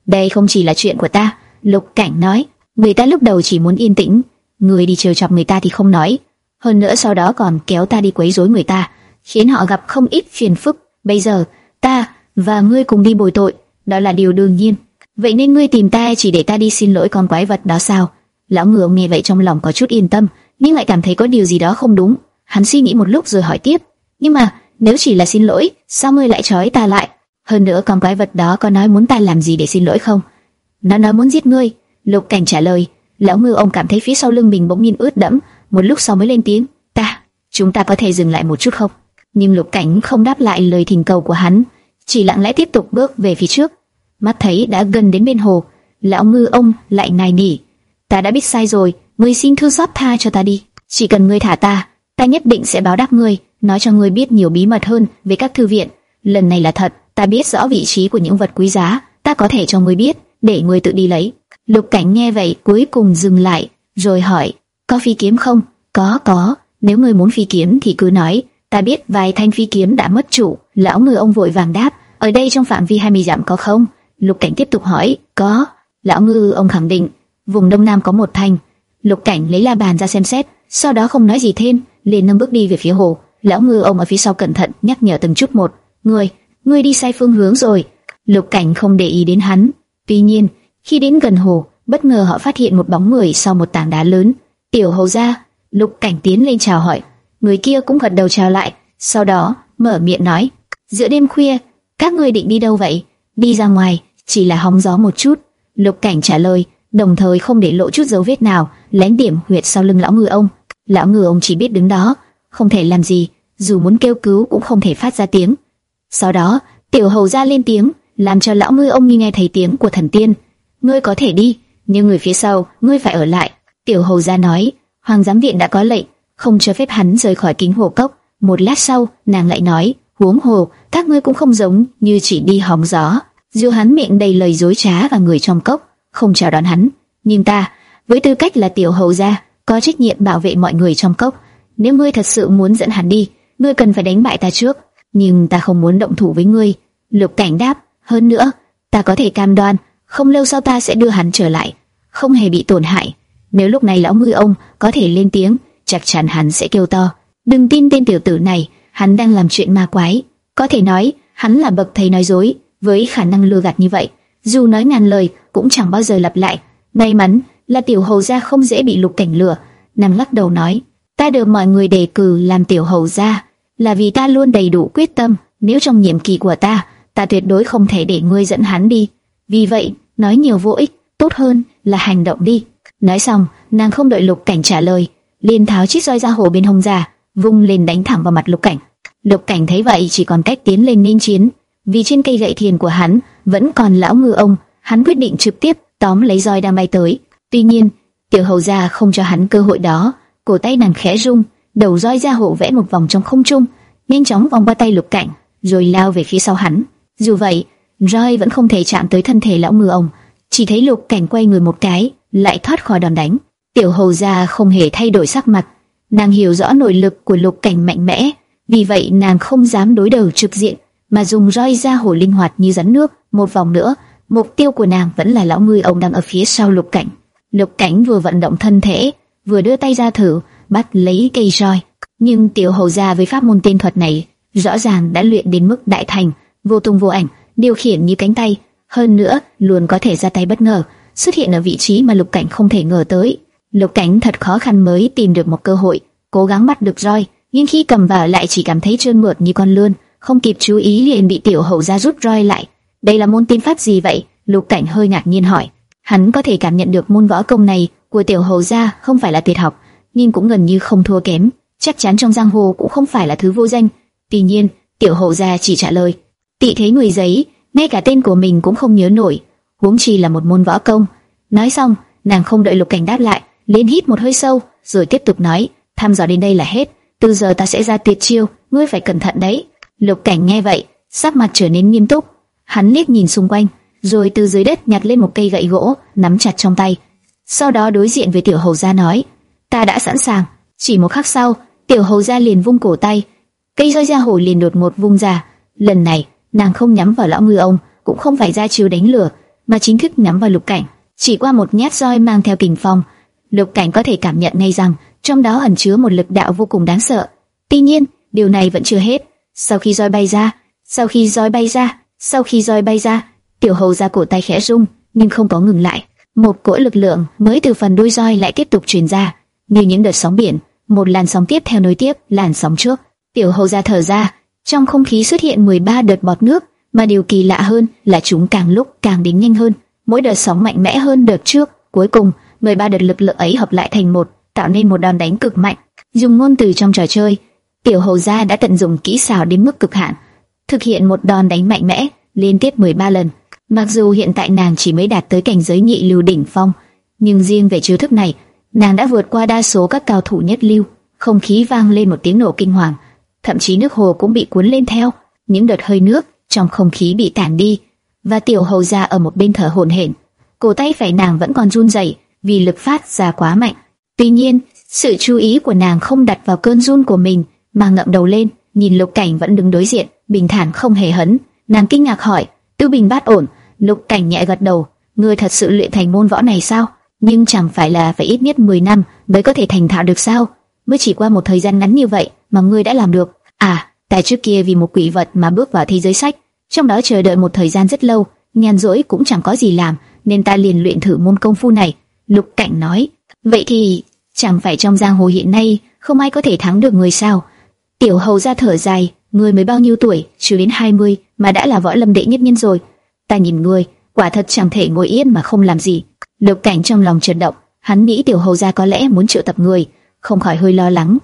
Đây không chỉ là chuyện của ta, Lục Cảnh nói, người ta lúc đầu chỉ muốn yên tĩnh, người đi trêu chọc người ta thì không nói, hơn nữa sau đó còn kéo ta đi quấy rối người ta, khiến họ gặp không ít phiền phức. Bây giờ, ta và ngươi cùng đi bồi tội, đó là điều đương nhiên. Vậy nên ngươi tìm ta chỉ để ta đi xin lỗi con quái vật đó sao? Lão ngựa nghe vậy trong lòng có chút yên tâm, nhưng lại cảm thấy có điều gì đó không đúng. Hắn suy nghĩ một lúc rồi hỏi tiếp, nhưng mà nếu chỉ là xin lỗi, sao ngươi lại trói ta lại? Hơn nữa con quái vật đó có nói muốn ta làm gì để xin lỗi không? Nó nói muốn giết ngươi. Lục Cảnh trả lời. Lão ngư ông cảm thấy phía sau lưng mình bỗng nhiên ướt đẫm, một lúc sau mới lên tiếng. Ta, chúng ta có thể dừng lại một chút không? Nhưng Lục Cảnh không đáp lại lời thỉnh cầu của hắn, chỉ lặng lẽ tiếp tục bước về phía trước. Mắt thấy đã gần đến bên hồ, lão ngư ông lại nài nỉ. Ta đã biết sai rồi, ngươi xin thư xót tha cho ta đi. Chỉ cần ngươi thả ta, ta nhất định sẽ báo đáp ngươi, nói cho ngươi biết nhiều bí mật hơn về các thư viện. Lần này là thật, ta biết rõ vị trí của những vật quý giá, ta có thể cho ngươi biết, để ngươi tự đi lấy. Lục Cảnh nghe vậy cuối cùng dừng lại, rồi hỏi, có phi kiếm không? Có, có, nếu ngươi muốn phi kiếm thì cứ nói, ta biết vài thanh phi kiếm đã mất chủ. Lão ngư ông vội vàng đáp, ở đây trong phạm vi 20 dặm có không? Lục Cảnh tiếp tục hỏi, có. Lão ngư ông khẳng định, vùng đông nam có một thanh. Lục Cảnh lấy la bàn ra xem xét, sau đó không nói gì thêm, liền nâng bước đi về phía hồ. Lão ngư ông ở phía sau cẩn thận nhắc nhở từng chút một, ngươi ngươi đi sai phương hướng rồi. Lục Cảnh không để ý đến hắn. Tuy nhiên, khi đến gần hồ, bất ngờ họ phát hiện một bóng người sau một tảng đá lớn. Tiểu hầu gia, Lục Cảnh tiến lên chào hỏi. Người kia cũng gật đầu chào lại, sau đó mở miệng nói: giữa đêm khuya, các ngươi định đi đâu vậy? Đi ra ngoài, chỉ là hóng gió một chút. Lục Cảnh trả lời, đồng thời không để lộ chút dấu vết nào, lén điểm huyệt sau lưng lão ngư ông. Lão ngư ông chỉ biết đứng đó, không thể làm gì, dù muốn kêu cứu cũng không thể phát ra tiếng. Sau đó, tiểu hầu ra lên tiếng, làm cho lão ngư ông nghe thấy tiếng của thần tiên. Ngươi có thể đi, nhưng người phía sau, ngươi phải ở lại. Tiểu hầu ra nói, hoàng giám viện đã có lệnh, không cho phép hắn rời khỏi kính hồ cốc. Một lát sau, nàng lại nói, huống hồ, các ngươi cũng không giống như chỉ đi hóng gió. Dù hắn miệng đầy lời dối trá và người trong cốc, không chào đón hắn. Nhưng ta, với tư cách là tiểu hầu gia, có trách nhiệm bảo vệ mọi người trong cốc. Nếu ngươi thật sự muốn dẫn hắn đi, ngươi cần phải đánh bại ta trước nhưng ta không muốn động thủ với ngươi. Lục Cảnh đáp, hơn nữa, ta có thể cam đoan, không lâu sau ta sẽ đưa hắn trở lại, không hề bị tổn hại. Nếu lúc này lão ngư ông có thể lên tiếng, chắc chắn hắn sẽ kêu to, đừng tin tên tiểu tử này, hắn đang làm chuyện ma quái. Có thể nói, hắn là bậc thầy nói dối, với khả năng lừa gạt như vậy, dù nói ngàn lời cũng chẳng bao giờ lặp lại. May mắn là tiểu hầu gia không dễ bị lục cảnh lừa. Nàng lắc đầu nói, ta được mọi người đề cử làm tiểu hầu gia là vì ta luôn đầy đủ quyết tâm. Nếu trong nhiệm kỳ của ta, ta tuyệt đối không thể để ngươi dẫn hắn đi. Vì vậy, nói nhiều vô ích, tốt hơn là hành động đi. Nói xong, nàng không đợi lục cảnh trả lời, liền tháo chiếc roi ra hồ bên hông ra, vung lên đánh thẳng vào mặt lục cảnh. Lục cảnh thấy vậy chỉ còn cách tiến lên nên chiến, vì trên cây gậy thiền của hắn vẫn còn lão ngư ông, hắn quyết định trực tiếp tóm lấy roi đang bay tới. Tuy nhiên, tiểu hầu gia không cho hắn cơ hội đó, cổ tay nàng khẽ rung, đầu roi ra hộ vẽ một vòng trong không trung, nhanh chóng vòng qua tay lục cảnh, rồi lao về phía sau hắn. Dù vậy, roi vẫn không thể chạm tới thân thể lão ngư ông, chỉ thấy lục cảnh quay người một cái, lại thoát khỏi đòn đánh. Tiểu hầu gia không hề thay đổi sắc mặt, nàng hiểu rõ nội lực của lục cảnh mạnh mẽ, vì vậy nàng không dám đối đầu trực diện, mà dùng roi ra hổ linh hoạt như rắn nước. Một vòng nữa, mục tiêu của nàng vẫn là lão ngươi ông đang ở phía sau lục cảnh. Lục cảnh vừa vận động thân thể, vừa đưa tay ra thử, bắt lấy cây roi. Nhưng tiểu hầu gia với pháp môn tiên thuật này, rõ ràng đã luyện đến mức đại thành, vô tung vô ảnh, điều khiển như cánh tay. Hơn nữa, luôn có thể ra tay bất ngờ, xuất hiện ở vị trí mà lục cảnh không thể ngờ tới. Lục cảnh thật khó khăn mới tìm được một cơ hội, cố gắng bắt được roi, nhưng khi cầm vào lại chỉ cảm thấy trơn mượt như con lươn, không kịp chú ý liền bị tiểu hầu gia rút roi lại. Đây là môn tiên pháp gì vậy? Lục cảnh hơi ngạc nhiên hỏi. Hắn có thể cảm nhận được môn võ công này của tiểu hầu gia không phải là tuyệt học, nhưng cũng gần như không thua kém. Chắc chắn trong giang hồ cũng không phải là thứ vô danh. Tuy nhiên, tiểu hầu gia chỉ trả lời: tị thế người giấy, ngay cả tên của mình cũng không nhớ nổi, huống chi là một môn võ công. Nói xong, nàng không đợi lục cảnh đáp lại, liền hít một hơi sâu, rồi tiếp tục nói: thăm dò đến đây là hết từ giờ ta sẽ ra tuyệt chiêu, ngươi phải cẩn thận đấy. Lục Cảnh nghe vậy, sắc mặt trở nên nghiêm túc. Hắn liếc nhìn xung quanh, rồi từ dưới đất nhặt lên một cây gậy gỗ, nắm chặt trong tay. Sau đó đối diện với Tiểu Hầu gia nói: "Ta đã sẵn sàng." Chỉ một khắc sau, Tiểu Hầu gia liền vung cổ tay, cây roi da hổ liền đột ngột vung ra. Lần này, nàng không nhắm vào lão ngư ông, cũng không phải ra chiêu đánh lửa, mà chính thức nhắm vào Lục Cảnh. Chỉ qua một nhát roi mang theo kình phong, Lục Cảnh có thể cảm nhận ngay rằng trong đó ẩn chứa một lực đạo vô cùng đáng sợ. Tuy nhiên, điều này vẫn chưa hết. Sau khi roi bay ra, sau khi roi bay ra, sau khi roi bay ra, tiểu hầu ra cổ tay khẽ rung, nhưng không có ngừng lại. Một cỗ lực lượng mới từ phần đuôi roi lại tiếp tục truyền ra, như những đợt sóng biển, một làn sóng tiếp theo nối tiếp làn sóng trước. Tiểu hầu ra thở ra, trong không khí xuất hiện 13 đợt bọt nước, mà điều kỳ lạ hơn là chúng càng lúc càng đến nhanh hơn, mỗi đợt sóng mạnh mẽ hơn đợt trước. Cuối cùng, 13 đợt lực lượng ấy hợp lại thành một, tạo nên một đòn đánh cực mạnh. Dùng ngôn từ trong trò chơi, tiểu hầu gia đã tận dụng kỹ xảo đến mức cực hạn, thực hiện một đòn đánh mạnh mẽ liên tiếp 13 lần. Mặc dù hiện tại nàng chỉ mới đạt tới cảnh giới nhị lưu đỉnh phong, nhưng riêng về chiêu thức này, nàng đã vượt qua đa số các cao thủ nhất lưu. Không khí vang lên một tiếng nổ kinh hoàng, thậm chí nước hồ cũng bị cuốn lên theo, những đợt hơi nước trong không khí bị tản đi, và tiểu hầu gia ở một bên thở hổn hển. Cổ tay phải nàng vẫn còn run rẩy vì lực phát ra quá mạnh. Tuy nhiên, sự chú ý của nàng không đặt vào cơn run của mình, mà ngậm đầu lên, nhìn Lục Cảnh vẫn đứng đối diện, bình thản không hề hấn. Nàng kinh ngạc hỏi, "Tư Bình bát ổn?" Lục Cảnh nhẹ gật đầu, "Ngươi thật sự luyện thành môn võ này sao? Nhưng chẳng phải là phải ít nhất 10 năm mới có thể thành thạo được sao? Mới chỉ qua một thời gian ngắn như vậy mà ngươi đã làm được." À, tại trước kia vì một quỷ vật mà bước vào thế giới sách, trong đó chờ đợi một thời gian rất lâu, nhàn rỗi cũng chẳng có gì làm, nên ta liền luyện thử môn công phu này. Lục Cảnh nói, Vậy thì, chẳng phải trong giang hồ hiện nay không ai có thể thắng được người sao? Tiểu hầu ra thở dài, người mới bao nhiêu tuổi, chưa đến 20 mà đã là võ lâm đệ nhất nhân rồi. Ta nhìn người, quả thật chẳng thể ngồi yên mà không làm gì. Lục cảnh trong lòng chấn động, hắn nghĩ tiểu hầu ra có lẽ muốn triệu tập người, không khỏi hơi lo lắng.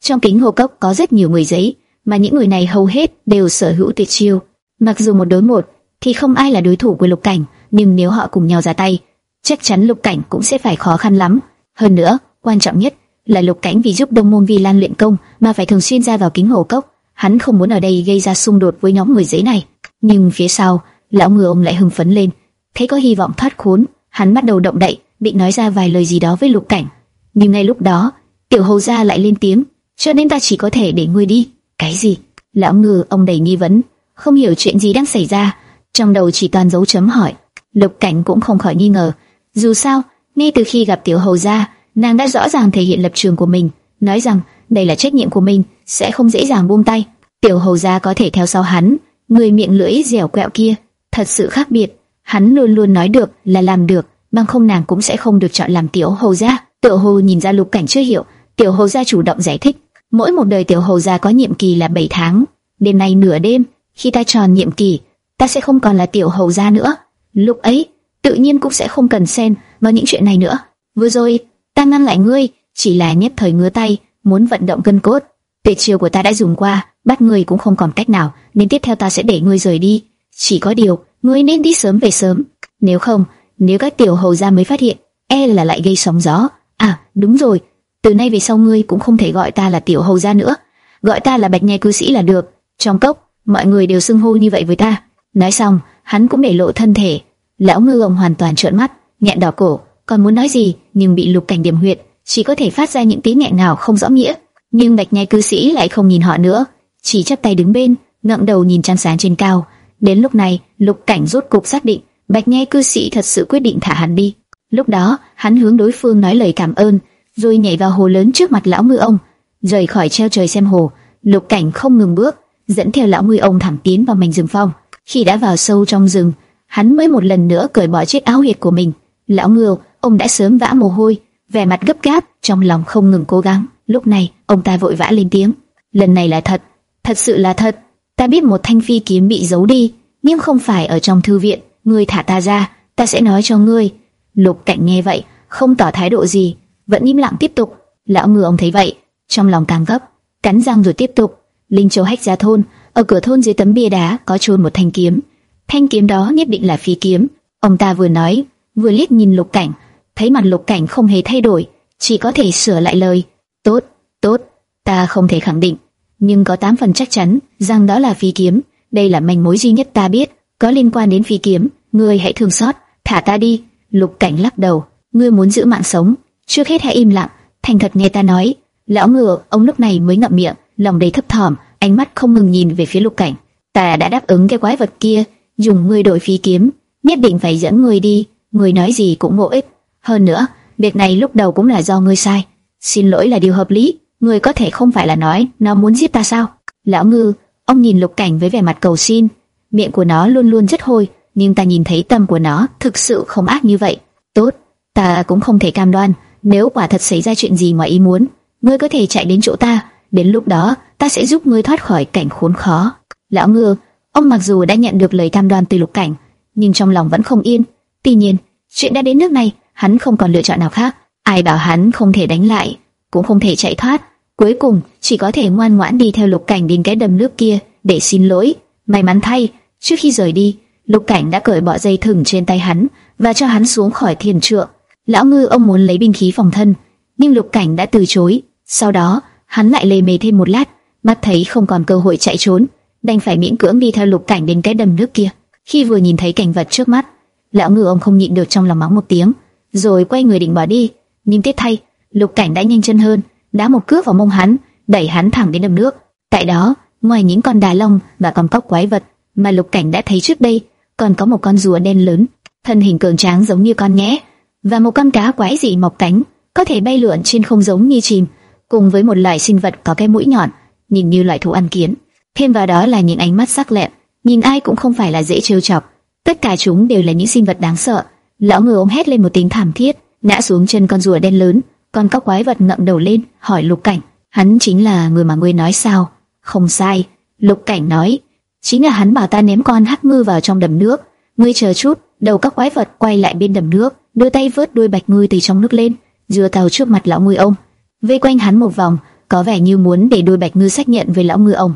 Trong kính hồ cốc có rất nhiều người giấy, mà những người này hầu hết đều sở hữu tuyệt chiêu. Mặc dù một đối một thì không ai là đối thủ của lục cảnh, nhưng nếu họ cùng nhau ra tay, chắc chắn lục cảnh cũng sẽ phải khó khăn lắm. Hơn nữa, quan trọng nhất là Lục Cảnh vì giúp Đông Môn Vi Lan luyện công mà phải thường xuyên ra vào kính hồ cốc, hắn không muốn ở đây gây ra xung đột với nhóm người giấy này. Nhưng phía sau, lão ngựa ông lại hưng phấn lên, thấy có hy vọng thoát khốn, hắn bắt đầu động đậy, định nói ra vài lời gì đó với Lục Cảnh. Nhưng ngay lúc đó, tiểu hầu gia lại lên tiếng, cho nên ta chỉ có thể để ngươi đi. Cái gì? Lão ngựa ông đầy nghi vấn, không hiểu chuyện gì đang xảy ra, trong đầu chỉ toàn dấu chấm hỏi. Lục Cảnh cũng không khỏi nghi ngờ, dù sao ngay từ khi gặp tiểu hầu gia, nàng đã rõ ràng thể hiện lập trường của mình, nói rằng đây là trách nhiệm của mình, sẽ không dễ dàng buông tay. Tiểu hầu gia có thể theo sau hắn, người miệng lưỡi dẻo quẹo kia, thật sự khác biệt. hắn luôn luôn nói được là làm được, bằng không nàng cũng sẽ không được chọn làm tiểu hầu gia. Tiểu hầu nhìn ra lục cảnh chưa hiểu, tiểu hầu gia chủ động giải thích, mỗi một đời tiểu hầu gia có nhiệm kỳ là 7 tháng, đêm nay nửa đêm, khi ta tròn nhiệm kỳ, ta sẽ không còn là tiểu hầu gia nữa. Lúc ấy, tự nhiên cũng sẽ không cần xen vào những chuyện này nữa. Vừa rồi, ta ngăn lại ngươi, chỉ là nhất thời ngứa tay, muốn vận động cân cốt. Tuyệt chiêu của ta đã dùng qua, bắt ngươi cũng không còn cách nào, nên tiếp theo ta sẽ để ngươi rời đi. Chỉ có điều, ngươi nên đi sớm về sớm, nếu không, nếu các tiểu hầu gia mới phát hiện, e là lại gây sóng gió. À, đúng rồi, từ nay về sau ngươi cũng không thể gọi ta là tiểu hầu gia nữa, gọi ta là bạch nhai cư sĩ là được. Trong cốc, mọi người đều xưng hô như vậy với ta. Nói xong, hắn cũng để lộ thân thể. Lão ngư ông hoàn toàn trợn mắt, nhẹn đỏ cổ, còn muốn nói gì nhưng bị lục cảnh điểm huyệt, chỉ có thể phát ra những tiếng nghẹn ngào không rõ nghĩa. Nhưng bạch nhai cư sĩ lại không nhìn họ nữa, chỉ chắp tay đứng bên, ngẩng đầu nhìn trăng sáng trên cao. Đến lúc này, lục cảnh rốt cục xác định, bạch nhai cư sĩ thật sự quyết định thả hắn đi. Lúc đó, hắn hướng đối phương nói lời cảm ơn, rồi nhảy vào hồ lớn trước mặt lão ngư ông, rời khỏi treo trời xem hồ. Lục cảnh không ngừng bước, dẫn theo lão ngư ông thẳng tiến vào mảnh rừng phong. Khi đã vào sâu trong rừng, hắn mới một lần nữa cởi bỏ chiếc áo huyệt của mình. Lão ngưu ông đã sớm vã mồ hôi, vẻ mặt gấp gáp, trong lòng không ngừng cố gắng. Lúc này, ông ta vội vã lên tiếng: "Lần này là thật, thật sự là thật. Ta biết một thanh phi kiếm bị giấu đi, nhưng không phải ở trong thư viện. Ngươi thả ta ra, ta sẽ nói cho ngươi." Lục Cảnh nghe vậy, không tỏ thái độ gì, vẫn im lặng tiếp tục. Lão ngưu ông thấy vậy, trong lòng càng gấp, cắn răng rồi tiếp tục. Linh Châu hách ra thôn, ở cửa thôn dưới tấm bia đá có chôn một thanh kiếm. Thanh kiếm đó nhất định là phi kiếm. Ông ta vừa nói, vừa liếc nhìn Lục Cảnh, thấy mặt Lục Cảnh không hề thay đổi, chỉ có thể sửa lại lời. Tốt, tốt, ta không thể khẳng định, nhưng có 8 phần chắc chắn rằng đó là phi kiếm. Đây là manh mối duy nhất ta biết có liên quan đến phi kiếm. Ngươi hãy thương xót, thả ta đi. Lục Cảnh lắc đầu, ngươi muốn giữ mạng sống, trước hết hãy im lặng, thành thật nghe ta nói. Lão ngựa, ông lúc này mới ngậm miệng, lòng đầy thấp thỏm, ánh mắt không ngừng nhìn về phía Lục Cảnh. Ta đã đáp ứng cái quái vật kia, dùng ngươi đổi phi kiếm, nhất định phải dẫn ngươi đi. Ngươi nói gì cũng vô ích. Hơn nữa, việc này lúc đầu cũng là do ngươi sai. Xin lỗi là điều hợp lý. Ngươi có thể không phải là nói nó muốn giết ta sao? Lão ngư, ông nhìn Lục Cảnh với vẻ mặt cầu xin, miệng của nó luôn luôn rất hôi, nhưng ta nhìn thấy tâm của nó thực sự không ác như vậy. Tốt, ta cũng không thể cam đoan, nếu quả thật xảy ra chuyện gì ngoài ý muốn, ngươi có thể chạy đến chỗ ta, đến lúc đó ta sẽ giúp ngươi thoát khỏi cảnh khốn khó. Lão ngư, ông mặc dù đã nhận được lời cam đoan từ lục cảnh, nhưng trong lòng vẫn không yên. Tuy nhiên, chuyện đã đến nước này, hắn không còn lựa chọn nào khác. Ai bảo hắn không thể đánh lại, cũng không thể chạy thoát. Cuối cùng, chỉ có thể ngoan ngoãn đi theo lục cảnh đến cái đầm nước kia để xin lỗi. May mắn thay, trước khi rời đi, Lục Cảnh đã cởi bỏ dây thừng trên tay hắn và cho hắn xuống khỏi thiền trượng. Lão ngư ông muốn lấy binh khí phòng thân, nhưng Lục Cảnh đã từ chối. Sau đó, hắn lại lề mề thêm một lát, mắt thấy không còn cơ hội chạy trốn, đành phải miễn cưỡng đi theo Lục Cảnh đến cái đầm nước kia. Khi vừa nhìn thấy cảnh vật trước mắt, lão ngư ông không nhịn được trong lòng mắng một tiếng, rồi quay người định bỏ đi. Nhưng tiếc thay, Lục Cảnh đã nhanh chân hơn, đá một cước vào mông hắn, đẩy hắn thẳng đến đầm nước. Tại đó, ngoài những con đà long và con cóc quái vật mà Lục Cảnh đã thấy trước đây, còn có một con rùa đen lớn, thân hình cường tráng giống như con nhẽ, và một con cá quái dị mọc cánh, có thể bay lượn trên không giống như chim, cùng với một loài sinh vật có cái mũi nhọn, nhìn như loài thú ăn kiến. Thêm vào đó là những ánh mắt sắc lẹm, nhìn ai cũng không phải là dễ trêu chọc. Tất cả chúng đều là những sinh vật đáng sợ. Lão ngựa ôm hét lên một tiếng thảm thiết, ngã xuống chân con rùa đen lớn. Con các quái vật ngậm đầu lên, hỏi Lục Cảnh, hắn chính là người mà ngươi nói sao? Không sai, Lục Cảnh nói, chính là hắn bảo ta ném con hắc ngư vào trong đầm nước. Ngươi chờ chút, đầu các quái vật quay lại bên đầm nước, đưa tay vớt đuôi bạch ngư từ trong nước lên, dưa tàu trước mặt lão ngư ông, vây quanh hắn một vòng, có vẻ như muốn để đuôi bạch ngư xác nhận với lão ngư ông.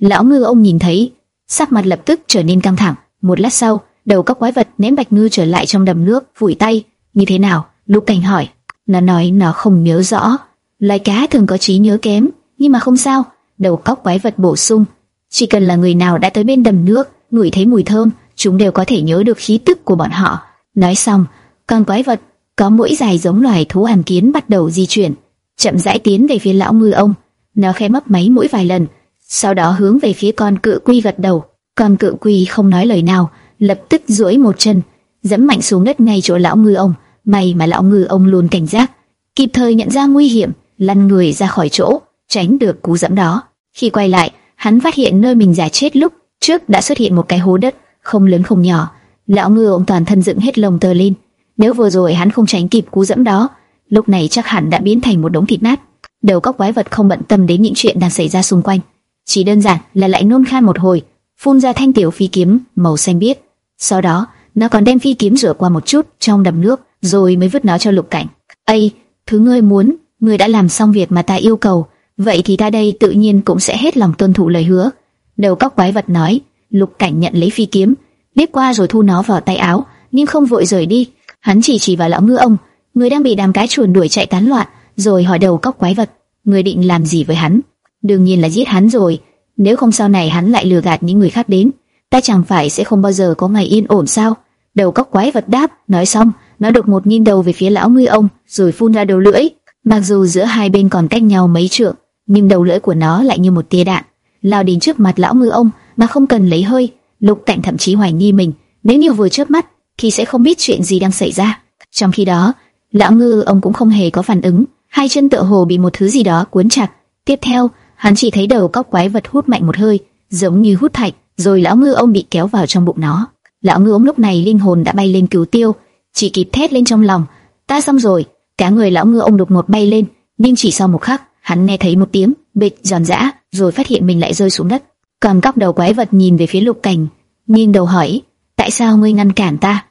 Lão ngư ông nhìn thấy, sắc mặt lập tức trở nên căng thẳng. Một lát sau, đầu các quái vật ném bạch ngư trở lại trong đầm nước, vùi tay. Như thế nào? Lục Cảnh hỏi. Nó nói nó không nhớ rõ. Loài cá thường có trí nhớ kém, nhưng mà không sao. Đầu cóc quái vật bổ sung, chỉ cần là người nào đã tới bên đầm nước, ngửi thấy mùi thơm, chúng đều có thể nhớ được khí tức của bọn họ. Nói xong, con quái vật có mũi dài giống loài thú hàn kiến bắt đầu di chuyển, chậm rãi tiến về phía lão ngư ông. Nó khẽ mấp máy mũi vài lần, sau đó hướng về phía con cự quy gật đầu. Con cự quy không nói lời nào, lập tức duỗi một chân, dẫm mạnh xuống đất ngay chỗ lão ngư ông. May mà lão ngư ông luôn cảnh giác, kịp thời nhận ra nguy hiểm, lăn người ra khỏi chỗ, tránh được cú dẫm đó. Khi quay lại, hắn phát hiện nơi mình giả chết lúc trước đã xuất hiện một cái hố đất, không lớn không nhỏ, Lão ngư ông toàn thân dựng hết lồng tơ lên. Nếu vừa rồi hắn không tránh kịp cú dẫm đó, lúc này chắc hẳn đã biến thành một đống thịt nát. Đầu các quái vật không bận tâm đến những chuyện đang xảy ra xung quanh, chỉ đơn giản là lại nôn khan một hồi, phun ra thanh tiểu phi kiếm màu xanh biếc. Sau đó, nó còn đem phi kiếm rửa qua một chút trong đầm nước, rồi mới vứt nó cho Lục Cảnh. "Ây, thứ ngươi muốn, ngươi đã làm xong việc mà ta yêu cầu, vậy thì ta đây tự nhiên cũng sẽ hết lòng tuân thủ lời hứa." Đầu cóc quái vật nói. Lục Cảnh nhận lấy phi kiếm, liếc qua rồi thu nó vào tay áo, nhưng không vội rời đi. Hắn chỉ chỉ vào lão ngư ông, người đang bị đám cái chuồn đuổi chạy tán loạn, rồi hỏi đầu cóc quái vật, người định làm gì với hắn? Đương nhiên là giết hắn rồi, nếu không sau này hắn lại lừa gạt những người khác đến, ta chẳng phải sẽ không bao giờ có ngày yên ổn sao? Đầu cóc quái vật đáp, nói xong, nó đột một nhìn đầu về phía lão ngư ông, rồi phun ra đầu lưỡi. Mặc dù giữa hai bên còn cách nhau mấy trượng, nhưng đầu lưỡi của nó lại như một tia đạn, lao đến trước mặt lão ngư ông mà không cần lấy hơi. Lục Cảnh thậm chí hoài nghi mình, nếu như vừa chớp mắt thì sẽ không biết chuyện gì đang xảy ra. Trong khi đó, lão ngư ông cũng không hề có phản ứng, hai chân tựa hồ bị một thứ gì đó cuốn chặt. Tiếp theo, hắn chỉ thấy đầu cóc quái vật hút mạnh một hơi, giống như hút thạch, rồi lão ngư ông bị kéo vào trong bụng nó. Lão ngư ông lúc này linh hồn đã bay lên cứu tiêu, chỉ kịp thét lên trong lòng, ta xong rồi. Cả người lão ngư ông đột ngột bay lên, nhưng chỉ sau một khắc, hắn nghe thấy một tiếng bịch giòn giã, rồi phát hiện mình lại rơi xuống đất. Còn cóc đầu quái vật nhìn về phía Lục Cảnh, nhìn đầu hỏi: tại sao ngươi ngăn cản ta?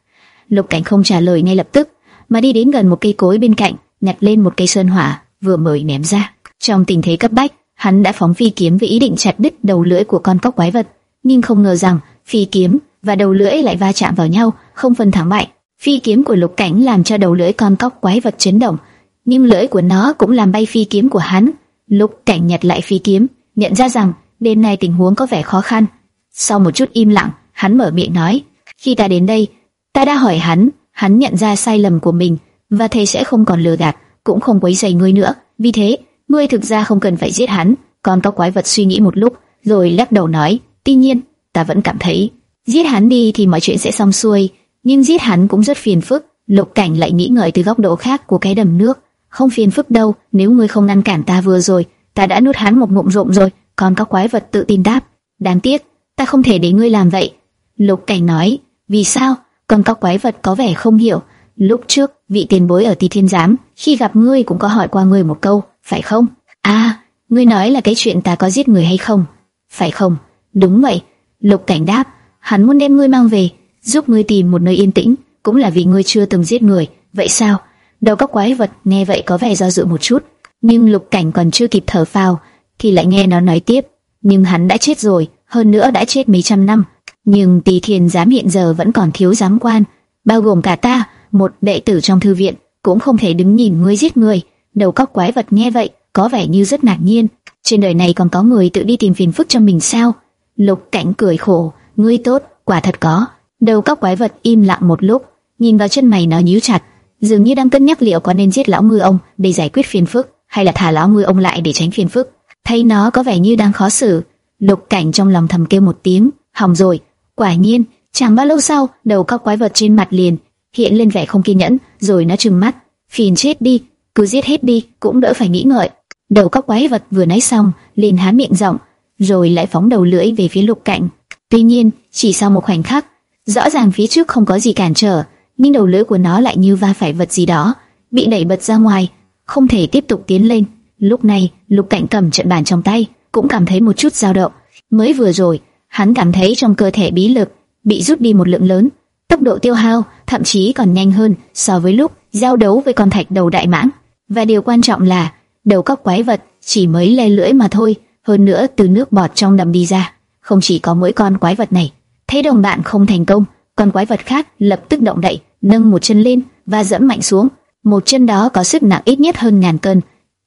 Lục Cảnh không trả lời ngay lập tức, mà đi đến gần một cây cối bên cạnh, nhặt lên một cây sơn hỏa, vừa mới ném ra. Trong tình thế cấp bách, hắn đã phóng phi kiếm với ý định chặt đứt đầu lưỡi của con cóc quái vật, nhưng không ngờ rằng phi kiếm và đầu lưỡi lại va chạm vào nhau, không phân thắng bại. Phi kiếm của Lục Cảnh làm cho đầu lưỡi con cóc quái vật chấn động, nhưng lưỡi của nó cũng làm bay phi kiếm của hắn. Lục Cảnh nhặt lại phi kiếm, nhận ra rằng đêm nay tình huống có vẻ khó khăn. Sau một chút im lặng, hắn mở miệng nói: "Khi ta đến đây, ta đã hỏi hắn, hắn nhận ra sai lầm của mình và thầy sẽ không còn lừa gạt, cũng không quấy rầy ngươi nữa. Vì thế, ngươi thực ra không cần phải giết hắn." Con có quái vật suy nghĩ một lúc, rồi lắc đầu nói: "Tuy nhiên, ta vẫn cảm thấy giết hắn đi thì mọi chuyện sẽ xong xuôi, nhưng giết hắn cũng rất phiền phức." Lục Cảnh lại nghĩ ngợi từ góc độ khác của cái đầm nước, không phiền phức đâu, nếu ngươi không ngăn cản ta vừa rồi, ta đã nuốt hắn một ngụm rộm rồi. Còn các quái vật tự tin đáp, đáng tiếc, ta không thể để ngươi làm vậy. Lục Cảnh nói, vì sao? Còn các quái vật có vẻ không hiểu. Lúc trước, vị tiền bối ở Tỳ Thiên Giám, khi gặp ngươi cũng có hỏi qua ngươi một câu, phải không? À, ngươi nói là cái chuyện ta có giết người hay không? Phải không? Đúng vậy. Lục Cảnh đáp, hắn muốn đem ngươi mang về, giúp ngươi tìm một nơi yên tĩnh, cũng là vì ngươi chưa từng giết người. Vậy sao? Đầu các quái vật nghe vậy có vẻ do dự một chút, nhưng Lục Cảnh còn chưa kịp thở phào, thì lại nghe nó nói tiếp, nhưng hắn đã chết rồi, hơn nữa đã chết mấy trăm năm, nhưng Tỳ Thiên giám hiện giờ vẫn còn thiếu giám quan, bao gồm cả ta, một đệ tử trong thư viện, cũng không thể đứng nhìn ngươi giết người. Đầu cóc quái vật nghe vậy, có vẻ như rất ngạc nhiên, trên đời này còn có người tự đi tìm phiền phức cho mình sao? Lục Cảnh cười khổ, ngươi tốt, quả thật có. Đầu cóc quái vật im lặng một lúc, nhìn vào chân mày nó nhíu chặt, dường như đang cân nhắc liệu có nên giết lão ngư ông để giải quyết phiền phức, hay là thả lão ngư ông lại để tránh phiền phức. Thấy nó có vẻ như đang khó xử, Lục Cảnh trong lòng thầm kêu một tiếng, hỏng rồi. Quả nhiên, chẳng bao lâu sau, đầu cóc quái vật trên mặt liền hiện lên vẻ không kiên nhẫn, rồi nó trừng mắt, phiền chết đi, cứ giết hết đi, cũng đỡ phải nghĩ ngợi. Đầu các quái vật vừa nói xong, liền há miệng rộng, rồi lại phóng đầu lưỡi về phía Lục Cảnh. Tuy nhiên, chỉ sau một khoảnh khắc, rõ ràng phía trước không có gì cản trở, nhưng đầu lưỡi của nó lại như va phải vật gì đó, bị đẩy bật ra ngoài, không thể tiếp tục tiến lên. Lúc này, Lục Cảnh cầm trận bàn trong tay, cũng cảm thấy một chút dao động. Mới vừa rồi, hắn cảm thấy trong cơ thể bí lực bị rút đi một lượng lớn, tốc độ tiêu hao thậm chí còn nhanh hơn so với lúc giao đấu với con thạch đầu đại mãng. Và điều quan trọng là, đầu cóc quái vật chỉ mới le lưỡi mà thôi, hơn nữa từ nước bọt trong đầm đi ra. Không chỉ có mỗi con quái vật này, thấy đồng bạn không thành công, con quái vật khác lập tức động đậy, nâng một chân lên và dẫm mạnh xuống. Một chân đó có sức nặng ít nhất hơn ngàn cân,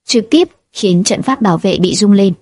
trực tiếp khiến trận pháp bảo vệ bị rung lên.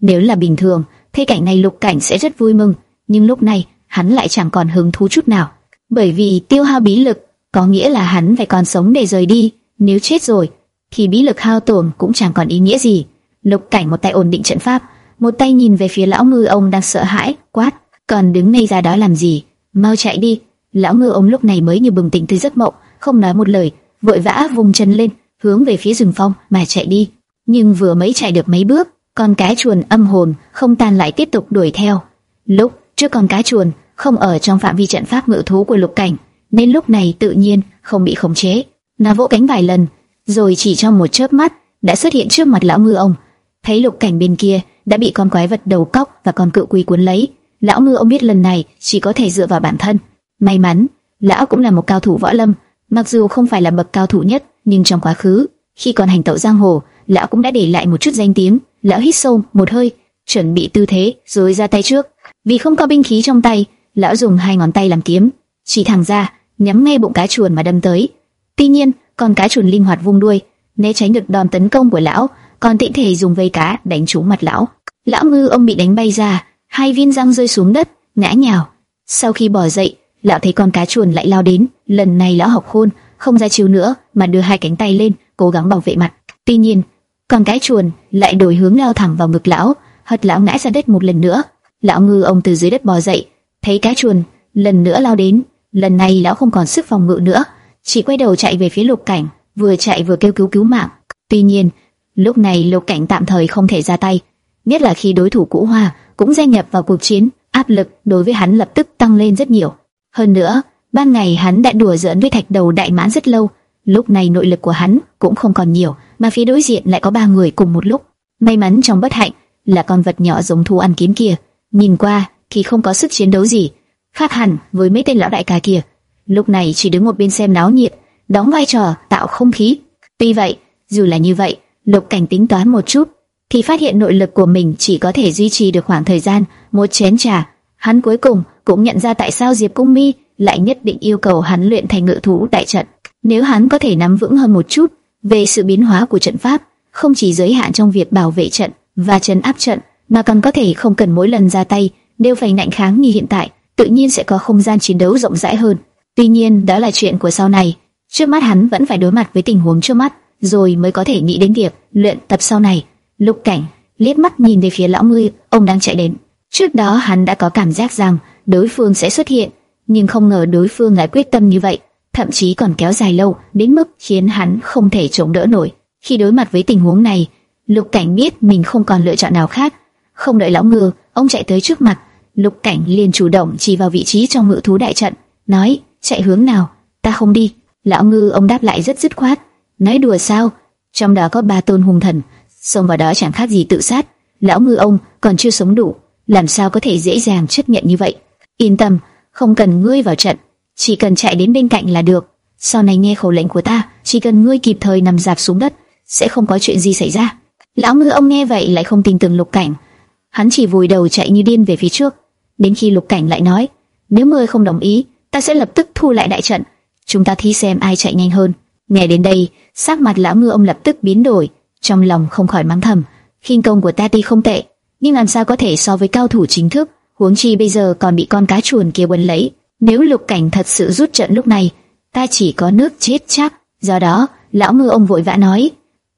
Nếu là bình thường, thế cảnh này Lục Cảnh sẽ rất vui mừng, nhưng lúc này hắn lại chẳng còn hứng thú chút nào, bởi vì tiêu hao bí lực có nghĩa là hắn phải còn sống để rời đi, nếu chết rồi thì bí lực hao tổn cũng chẳng còn ý nghĩa gì. Lục Cảnh một tay ổn định trận pháp, một tay nhìn về phía lão ngư ông đang sợ hãi, quát: "Còn đứng ngây ra đó làm gì? Mau chạy đi!" Lão ngư ông lúc này mới như bừng tỉnh từ giấc mộng, không nói một lời, vội vã vùng chân lên, hướng về phía rừng phong mà chạy đi. Nhưng vừa mới chạy được mấy bước, con cá chuồn âm hồn không tan lại tiếp tục đuổi theo. Lúc trước con cá chuồn không ở trong phạm vi trận pháp ngự thú của Lục Cảnh, nên lúc này tự nhiên không bị khống chế. Nó vỗ cánh vài lần, rồi chỉ trong một chớp mắt đã xuất hiện trước mặt lão ngư ông. Thấy Lục Cảnh bên kia đã bị con quái vật đầu cóc và con cự quy cuốn lấy, lão ngư ông biết lần này chỉ có thể dựa vào bản thân. May mắn, lão cũng là một cao thủ võ lâm, mặc dù không phải là bậc cao thủ nhất, nhưng trong quá khứ, khi còn hành tẩu giang hồ, lão cũng đã để lại một chút danh tiếng. Lão hít sâu một hơi, chuẩn bị tư thế rồi ra tay trước. Vì không có binh khí trong tay, lão dùng hai ngón tay làm kiếm, chỉ thẳng ra, nhắm ngay bụng cá chuồn mà đâm tới. Tuy nhiên, con cá chuồn linh hoạt vung đuôi, né tránh được đòn tấn công của lão, còn tịnh thể dùng vây cá đánh trúng mặt lão. Lão ngư ông bị đánh bay ra, hai viên răng rơi xuống đất, ngã nhào. Sau khi bỏ dậy, lão thấy con cá chuồn lại lao đến, lần này lão học khôn, không ra chiều nữa mà đưa hai cánh tay lên, cố gắng bảo vệ mặt. Tuy nhiên, con cá chuồn lại đổi hướng lao thẳng vào ngực lão, hất lão ngã ra đất một lần nữa. Lão ngư ông từ dưới đất bò dậy, thấy cá chuồn lần nữa lao đến, lần này lão không còn sức phòng ngự nữa, chỉ quay đầu chạy về phía lục cảnh, vừa chạy vừa kêu cứu cứu mạng. Tuy nhiên, lúc này lục cảnh tạm thời không thể ra tay, nhất là khi đối thủ cũ hoa cũng gia nhập vào cuộc chiến, áp lực đối với hắn lập tức tăng lên rất nhiều. Hơn nữa, ban ngày hắn đã đùa giỡn với thạch đầu đại mãn rất lâu, lúc này nội lực của hắn cũng không còn nhiều, mà phía đối diện lại có ba người cùng một lúc. May mắn trong bất hạnh là con vật nhỏ giống thú ăn kiếm kia, nhìn qua thì không có sức chiến đấu gì, khác hẳn với mấy tên lão đại ca kia. Lúc này chỉ đứng một bên xem náo nhiệt, đóng vai trò tạo không khí. Tuy vậy, dù là như vậy, Lục Cảnh tính toán một chút, thì phát hiện nội lực của mình chỉ có thể duy trì được khoảng thời gian một chén trà. Hắn cuối cùng cũng nhận ra tại sao Diệp Cung Mi lại nhất định yêu cầu hắn luyện thành ngự thú đại trận. Nếu hắn có thể nắm vững hơn một chút về sự biến hóa của trận pháp, không chỉ giới hạn trong việc bảo vệ trận và trấn áp trận, mà còn có thể không cần mỗi lần ra tay đều phải nạnh kháng như hiện tại, tự nhiên sẽ có không gian chiến đấu rộng rãi hơn. Tuy nhiên, đó là chuyện của sau này. Trước mắt hắn vẫn phải đối mặt với tình huống trước mắt, rồi mới có thể nghĩ đến việc luyện tập sau này. Lục Cảnh liếc mắt nhìn về phía lão ngươi, ông đang chạy đến. Trước đó hắn đã có cảm giác rằng đối phương sẽ xuất hiện, nhưng không ngờ đối phương lại quyết tâm như vậy, thậm chí còn kéo dài lâu đến mức khiến hắn không thể chống đỡ nổi. Khi đối mặt với tình huống này, Lục Cảnh biết mình không còn lựa chọn nào khác. Không đợi lão ngư, ông chạy tới trước mặt, Lục Cảnh liền chủ động chỉ vào vị trí trong ngự thú đại trận, nói: "Chạy hướng nào? Ta không đi." Lão ngư ông đáp lại rất dứt khoát, nói đùa sao? Trong đó có ba tôn hung thần, xông vào đó chẳng khác gì tự sát. Lão ngư ông còn chưa sống đủ, làm sao có thể dễ dàng chấp nhận như vậy? Yên tâm, không cần ngươi vào trận, chỉ cần chạy đến bên cạnh là được. Sau này nghe khẩu lệnh của ta, chỉ cần ngươi kịp thời nằm dạp xuống đất, sẽ không có chuyện gì xảy ra. Lão ngư ông nghe vậy lại không tin tưởng Lục Cảnh, hắn chỉ vùi đầu chạy như điên về phía trước. Đến khi Lục Cảnh lại nói, nếu ngươi không đồng ý, ta sẽ lập tức thu lại đại trận. Chúng ta thi xem ai chạy nhanh hơn. Nghe đến đây, sắc mặt lão ngư ông lập tức biến đổi, trong lòng không khỏi mắng thầm, khinh công của ta tuy không tệ, nhưng làm sao có thể so với cao thủ chính thức, huống chi bây giờ còn bị con cá chuồn kia quấn lấy. Nếu Lục Cảnh thật sự rút trận lúc này, ta chỉ có nước chết chắc. Do đó, lão ngư ông vội vã nói,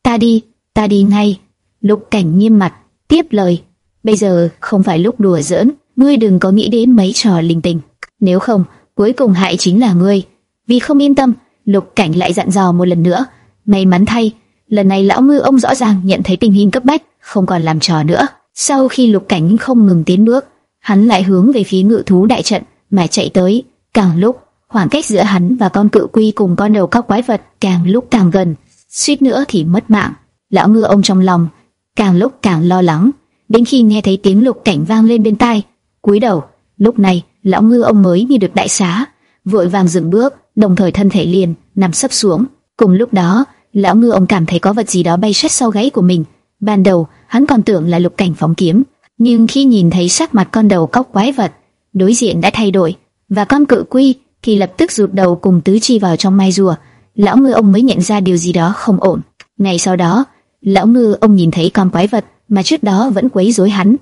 ta đi, ta đi ngay. Lục Cảnh nghiêm mặt, tiếp lời, bây giờ không phải lúc đùa giỡn, ngươi đừng có nghĩ đến mấy trò linh tinh. Nếu không, cuối cùng hại chính là ngươi. Vì không yên tâm, Lục Cảnh lại dặn dò một lần nữa. May mắn thay, lần này lão ngư ông rõ ràng nhận thấy tình hình cấp bách, không còn làm trò nữa. Sau khi Lục Cảnh không ngừng tiến bước, hắn lại hướng về phía ngự thú đại trận mà chạy tới. Càng lúc, khoảng cách giữa hắn và con cự quy cùng con đầu các quái vật càng lúc càng gần, suýt nữa thì mất mạng. Lão ngư ông trong lòng càng lúc càng lo lắng, đến khi nghe thấy tiếng Lục Cảnh vang lên bên tai, cúi đầu. Lúc này, lão ngư ông mới như được đại xá, vội vàng dừng bước, đồng thời thân thể liền nằm sấp xuống. Cùng lúc đó, lão ngư ông cảm thấy có vật gì đó bay sát sau gáy của mình. Ban đầu, hắn còn tưởng là lục cảnh phóng kiếm, nhưng khi nhìn thấy sắc mặt con đầu cóc quái vật, đối diện đã thay đổi, và con cự quy thì lập tức rụt đầu cùng tứ chi vào trong mai rùa. Lão ngư ông mới nhận ra điều gì đó không ổn. Ngày sau đó, lão ngư ông nhìn thấy con quái vật mà trước đó vẫn quấy rối hắn,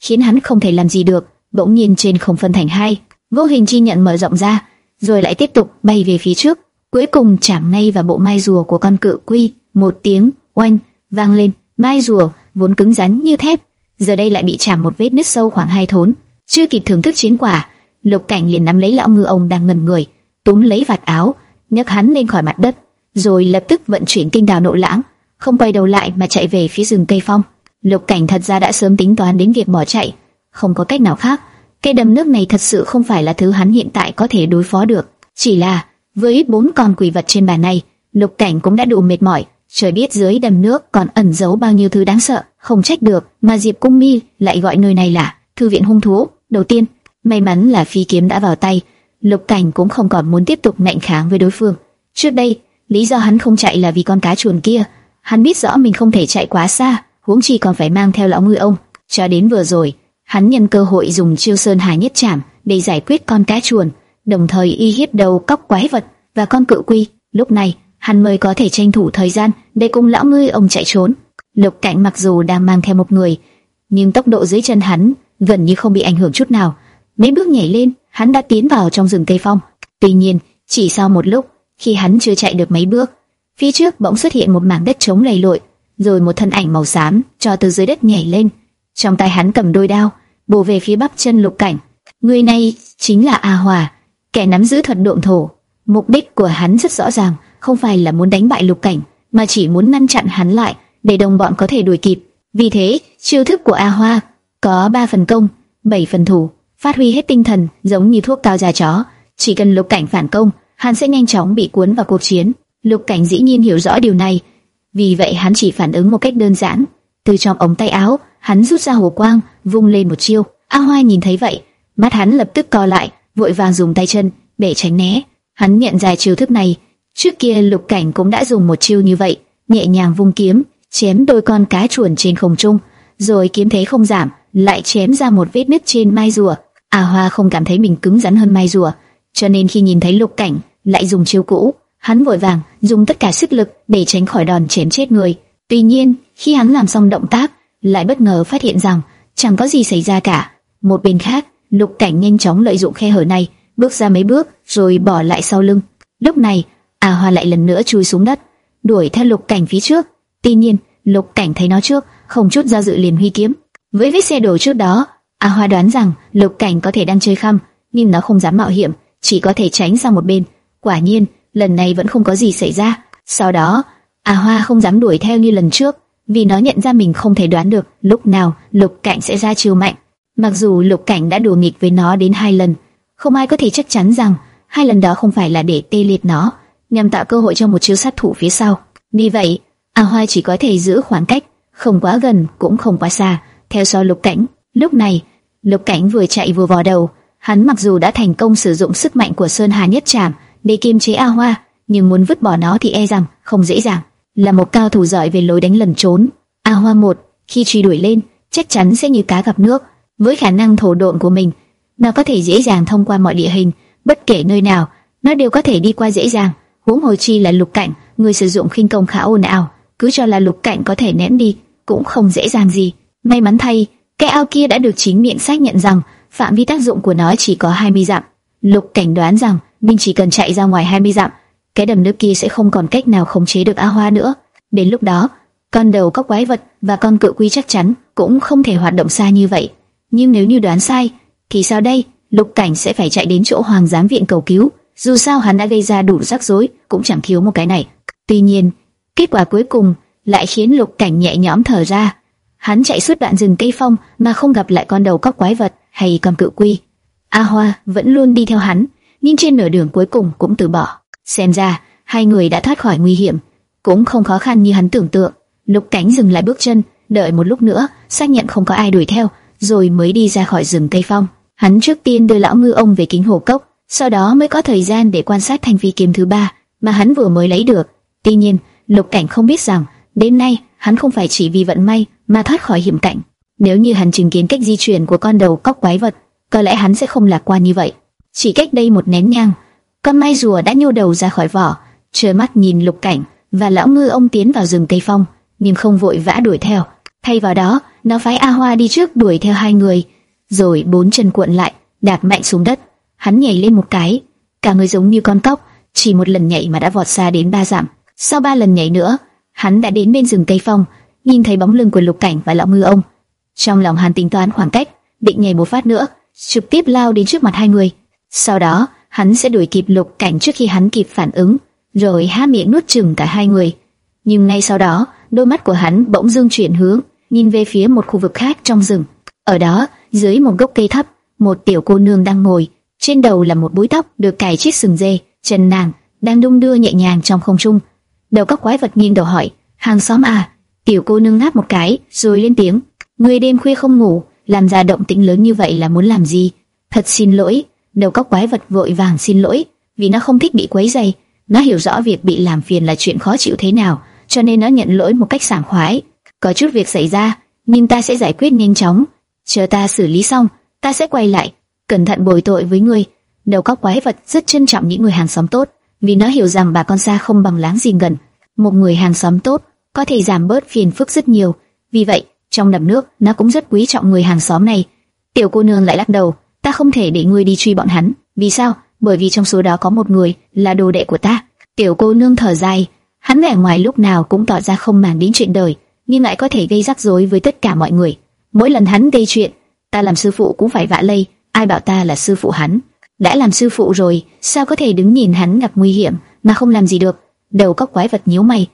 khiến hắn không thể làm gì được. Bỗng nhiên trên không phân thành hai, vô hình chi nhận mở rộng ra, rồi lại tiếp tục bay về phía trước, cuối cùng chạm ngay vào bộ mai rùa của con cự quy. Một tiếng oanh vang lên, mai rùa vốn cứng rắn như thép, giờ đây lại bị chạm một vết nứt sâu khoảng hai thốn. Chưa kịp thưởng thức chiến quả, Lục Cảnh liền nắm lấy lão ngư ông đang ngẩn người, túm lấy vạt áo, nhấc hắn lên khỏi mặt đất, rồi lập tức vận chuyển kinh đào nộ lãng, không quay đầu lại mà chạy về phía rừng cây phong. Lục Cảnh thật ra đã sớm tính toán đến việc bỏ chạy, không có cách nào khác, Cây đầm nước này thật sự không phải là thứ hắn hiện tại có thể đối phó được. Chỉ là, với bốn con quỷ vật trên bàn này, lục cảnh cũng đã đủ mệt mỏi. Trời biết dưới đầm nước còn ẩn giấu bao nhiêu thứ đáng sợ, không trách được mà Diệp Cung Mi lại gọi nơi này là thư viện hung thú. Đầu tiên, may mắn là phi kiếm đã vào tay, lục cảnh cũng không còn muốn tiếp tục mạnh kháng với đối phương. Trước đây, lý do hắn không chạy là vì con cá chuồn kia. Hắn biết rõ mình không thể chạy quá xa, huống chi còn phải mang theo lão ngư ông. Cho đến vừa rồi, hắn nhân cơ hội dùng chiêu sơn hải nhất chạm để giải quyết con cá chuồn, đồng thời y hiếp đầu cóc quái vật và con cự quy. Lúc này, hắn mới có thể tranh thủ thời gian để cùng lão ngươi ông chạy trốn. Lục Cảnh mặc dù đang mang theo một người, nhưng tốc độ dưới chân hắn gần như không bị ảnh hưởng chút nào. Mấy bước nhảy lên, hắn đã tiến vào trong rừng cây phong. Tuy nhiên, chỉ sau một lúc, khi hắn chưa chạy được mấy bước, phía trước bỗng xuất hiện một mảng đất trống lầy lội, rồi một thân ảnh màu xám cho từ dưới đất nhảy lên. Trong tay hắn cầm đôi đao, bổ về phía bắp chân Lục Cảnh. Người này chính là A Hòa, kẻ nắm giữ thuật độn thổ. Mục đích của hắn rất rõ ràng, không phải là muốn đánh bại Lục Cảnh, mà chỉ muốn ngăn chặn hắn lại, để đồng bọn có thể đuổi kịp. Vì thế, chiêu thức của A Hoa có 3 phần công, 7 phần thủ, phát huy hết tinh thần, giống như thuốc cao già chó. Chỉ cần Lục Cảnh phản công, hắn sẽ nhanh chóng bị cuốn vào cuộc chiến. Lục Cảnh dĩ nhiên hiểu rõ điều này, vì vậy hắn chỉ phản ứng một cách đơn giản. Từ trong ống tay áo, hắn rút ra hồ quang, vung lên một chiêu. A Hoa nhìn thấy vậy, mắt hắn lập tức co lại, vội vàng dùng tay chân để tránh né. Hắn nhận ra chiêu thức này, trước kia Lục Cảnh cũng đã dùng một chiêu như vậy, nhẹ nhàng vung kiếm, chém đôi con cá chuồn trên không trung, rồi kiếm thế không giảm, lại chém ra một vết nứt trên mai rùa. A Hoa không cảm thấy mình cứng rắn hơn mai rùa, cho nên khi nhìn thấy Lục Cảnh lại dùng chiêu cũ, hắn vội vàng dùng tất cả sức lực để tránh khỏi đòn chém chết người. Tuy nhiên, khi hắn làm xong động tác, lại bất ngờ phát hiện rằng chẳng có gì xảy ra cả. Một bên khác, Lục Cảnh nhanh chóng lợi dụng khe hở này, bước ra mấy bước rồi bỏ lại sau lưng. Lúc này, A Hoa lại lần nữa chui xuống đất, đuổi theo Lục Cảnh phía trước. Tuy nhiên, Lục Cảnh thấy nó trước, không chút do dự liền huy kiếm. Với vết xe đổ trước đó, A Hoa đoán rằng Lục Cảnh có thể đang chơi khăm, nhưng nó không dám mạo hiểm, chỉ có thể tránh sang một bên. Quả nhiên, lần này vẫn không có gì xảy ra. Sau đó, A Hoa không dám đuổi theo như lần trước, vì nó nhận ra mình không thể đoán được lúc nào Lục Cảnh sẽ ra chiêu mạnh. Mặc dù Lục Cảnh đã đùa nghịch với nó đến hai lần, không ai có thể chắc chắn rằng hai lần đó không phải là để tê liệt nó, nhằm tạo cơ hội cho một chiêu sát thủ phía sau. Vì vậy, A Hoa chỉ có thể giữ khoảng cách, không quá gần cũng không quá xa, theo sau Lục Cảnh. Lúc này, Lục Cảnh vừa chạy vừa vò đầu, hắn mặc dù đã thành công sử dụng sức mạnh của Sơn Hà Nhất Trảm để kiềm chế A Hoa, nhưng muốn vứt bỏ nó thì e rằng không dễ dàng. Là một cao thủ giỏi về lối đánh lẩn trốn, A Hoa một khi truy đuổi lên chắc chắn sẽ như cá gặp nước. Với khả năng thổ độn của mình, nó có thể dễ dàng thông qua mọi địa hình, bất kể nơi nào, nó đều có thể đi qua dễ dàng. Huống hồ chi là lục cảnh, người sử dụng khinh công khá ồn ào, cứ cho là lục cảnh có thể ném đi, cũng không dễ dàng gì. May mắn thay, cái ao kia đã được chính miệng xác nhận rằng phạm vi tác dụng của nó chỉ có 20 dặm. Lục cảnh đoán rằng mình chỉ cần chạy ra ngoài 20 dặm, cái đầm nước kia sẽ không còn cách nào khống chế được A Hoa nữa. Đến lúc đó, con đầu các quái vật và con cự quy chắc chắn cũng không thể hoạt động xa như vậy. Nhưng nếu như đoán sai, thì sao đây? Lục Cảnh sẽ phải chạy đến chỗ Hoàng giám viện cầu cứu. Dù sao hắn đã gây ra đủ rắc rối, cũng chẳng thiếu một cái này. Tuy nhiên, kết quả cuối cùng lại khiến Lục Cảnh nhẹ nhõm thở ra. Hắn chạy suốt đoạn rừng cây phong mà không gặp lại con đầu các quái vật hay con cự quy. A Hoa vẫn luôn đi theo hắn, nhưng trên nửa đường cuối cùng cũng từ bỏ. Xem ra, hai người đã thoát khỏi nguy hiểm, cũng không khó khăn như hắn tưởng tượng. Lục Cảnh dừng lại bước chân, đợi một lúc nữa, xác nhận không có ai đuổi theo, rồi mới đi ra khỏi rừng cây phong. Hắn trước tiên đưa lão ngư ông về kính hồ cốc, sau đó mới có thời gian để quan sát thanh phi kiếm thứ ba mà hắn vừa mới lấy được. Tuy nhiên, Lục Cảnh không biết rằng, đến nay hắn không phải chỉ vì vận may mà thoát khỏi hiểm cảnh. Nếu như hắn chứng kiến cách di chuyển của con đầu cóc quái vật, có lẽ hắn sẽ không lạc quan như vậy. Chỉ cách đây một nén nhang, con mai rùa đã nhô đầu ra khỏi vỏ, trơ mắt nhìn Lục Cảnh và lão ngư ông tiến vào rừng cây phong, nhưng không vội vã đuổi theo. Thay vào đó, nó phái A Hoa đi trước đuổi theo hai người, rồi bốn chân cuộn lại, đạp mạnh xuống đất. Hắn nhảy lên một cái, cả người giống như con cóc, chỉ một lần nhảy mà đã vọt xa đến ba dặm. Sau ba lần nhảy nữa, hắn đã đến bên rừng cây phong, nhìn thấy bóng lưng của Lục Cảnh và lão ngư ông. Trong lòng hắn tính toán khoảng cách, định nhảy một phát nữa, trực tiếp lao đến trước mặt hai người. Sau đó, hắn sẽ đuổi kịp Lục Cảnh trước khi hắn kịp phản ứng, rồi há miệng nuốt chửng cả hai người. Nhưng ngay sau đó, đôi mắt của hắn bỗng dưng chuyển hướng, nhìn về phía một khu vực khác trong rừng. Ở đó, dưới một gốc cây thấp, một tiểu cô nương đang ngồi, trên đầu là một búi tóc được cài chiếc sừng dê, chân nàng đang đung đưa nhẹ nhàng trong không trung. Đầu các quái vật nghiêng đầu hỏi, hàng xóm à? Tiểu cô nương ngáp một cái, rồi lên tiếng, người đêm khuya không ngủ, làm ra động tĩnh lớn như vậy là muốn làm gì? Thật xin lỗi, đầu các quái vật vội vàng xin lỗi, vì nó không thích bị quấy rầy, nó hiểu rõ việc bị làm phiền là chuyện khó chịu thế nào, cho nên nó nhận lỗi một cách sảng khoái. Có chút việc xảy ra, nhưng ta sẽ giải quyết nhanh chóng. Chờ ta xử lý xong, ta sẽ quay lại, cẩn thận bồi tội với ngươi. Đầu cóc quái vật rất trân trọng những người hàng xóm tốt, vì nó hiểu rằng bà con xa không bằng láng giềng gần. Một người hàng xóm tốt có thể giảm bớt phiền phức rất nhiều. Vì vậy, trong đầm nước, nó cũng rất quý trọng người hàng xóm này. Tiểu cô nương lại lắc đầu, ta không thể để ngươi đi truy bọn hắn. Vì sao? Bởi vì trong số đó có một người là đồ đệ của ta. Tiểu cô nương thở dài, hắn vẻ ngoài lúc nào cũng tỏ ra không màng đến chuyện đời, nhưng lại có thể gây rắc rối với tất cả mọi người. Mỗi lần hắn gây chuyện, ta làm sư phụ cũng phải vạ lây, ai bảo ta là sư phụ hắn? Đã làm sư phụ rồi, sao có thể đứng nhìn hắn gặp nguy hiểm mà không làm gì được? Đầu cóc quái vật nhíu mày.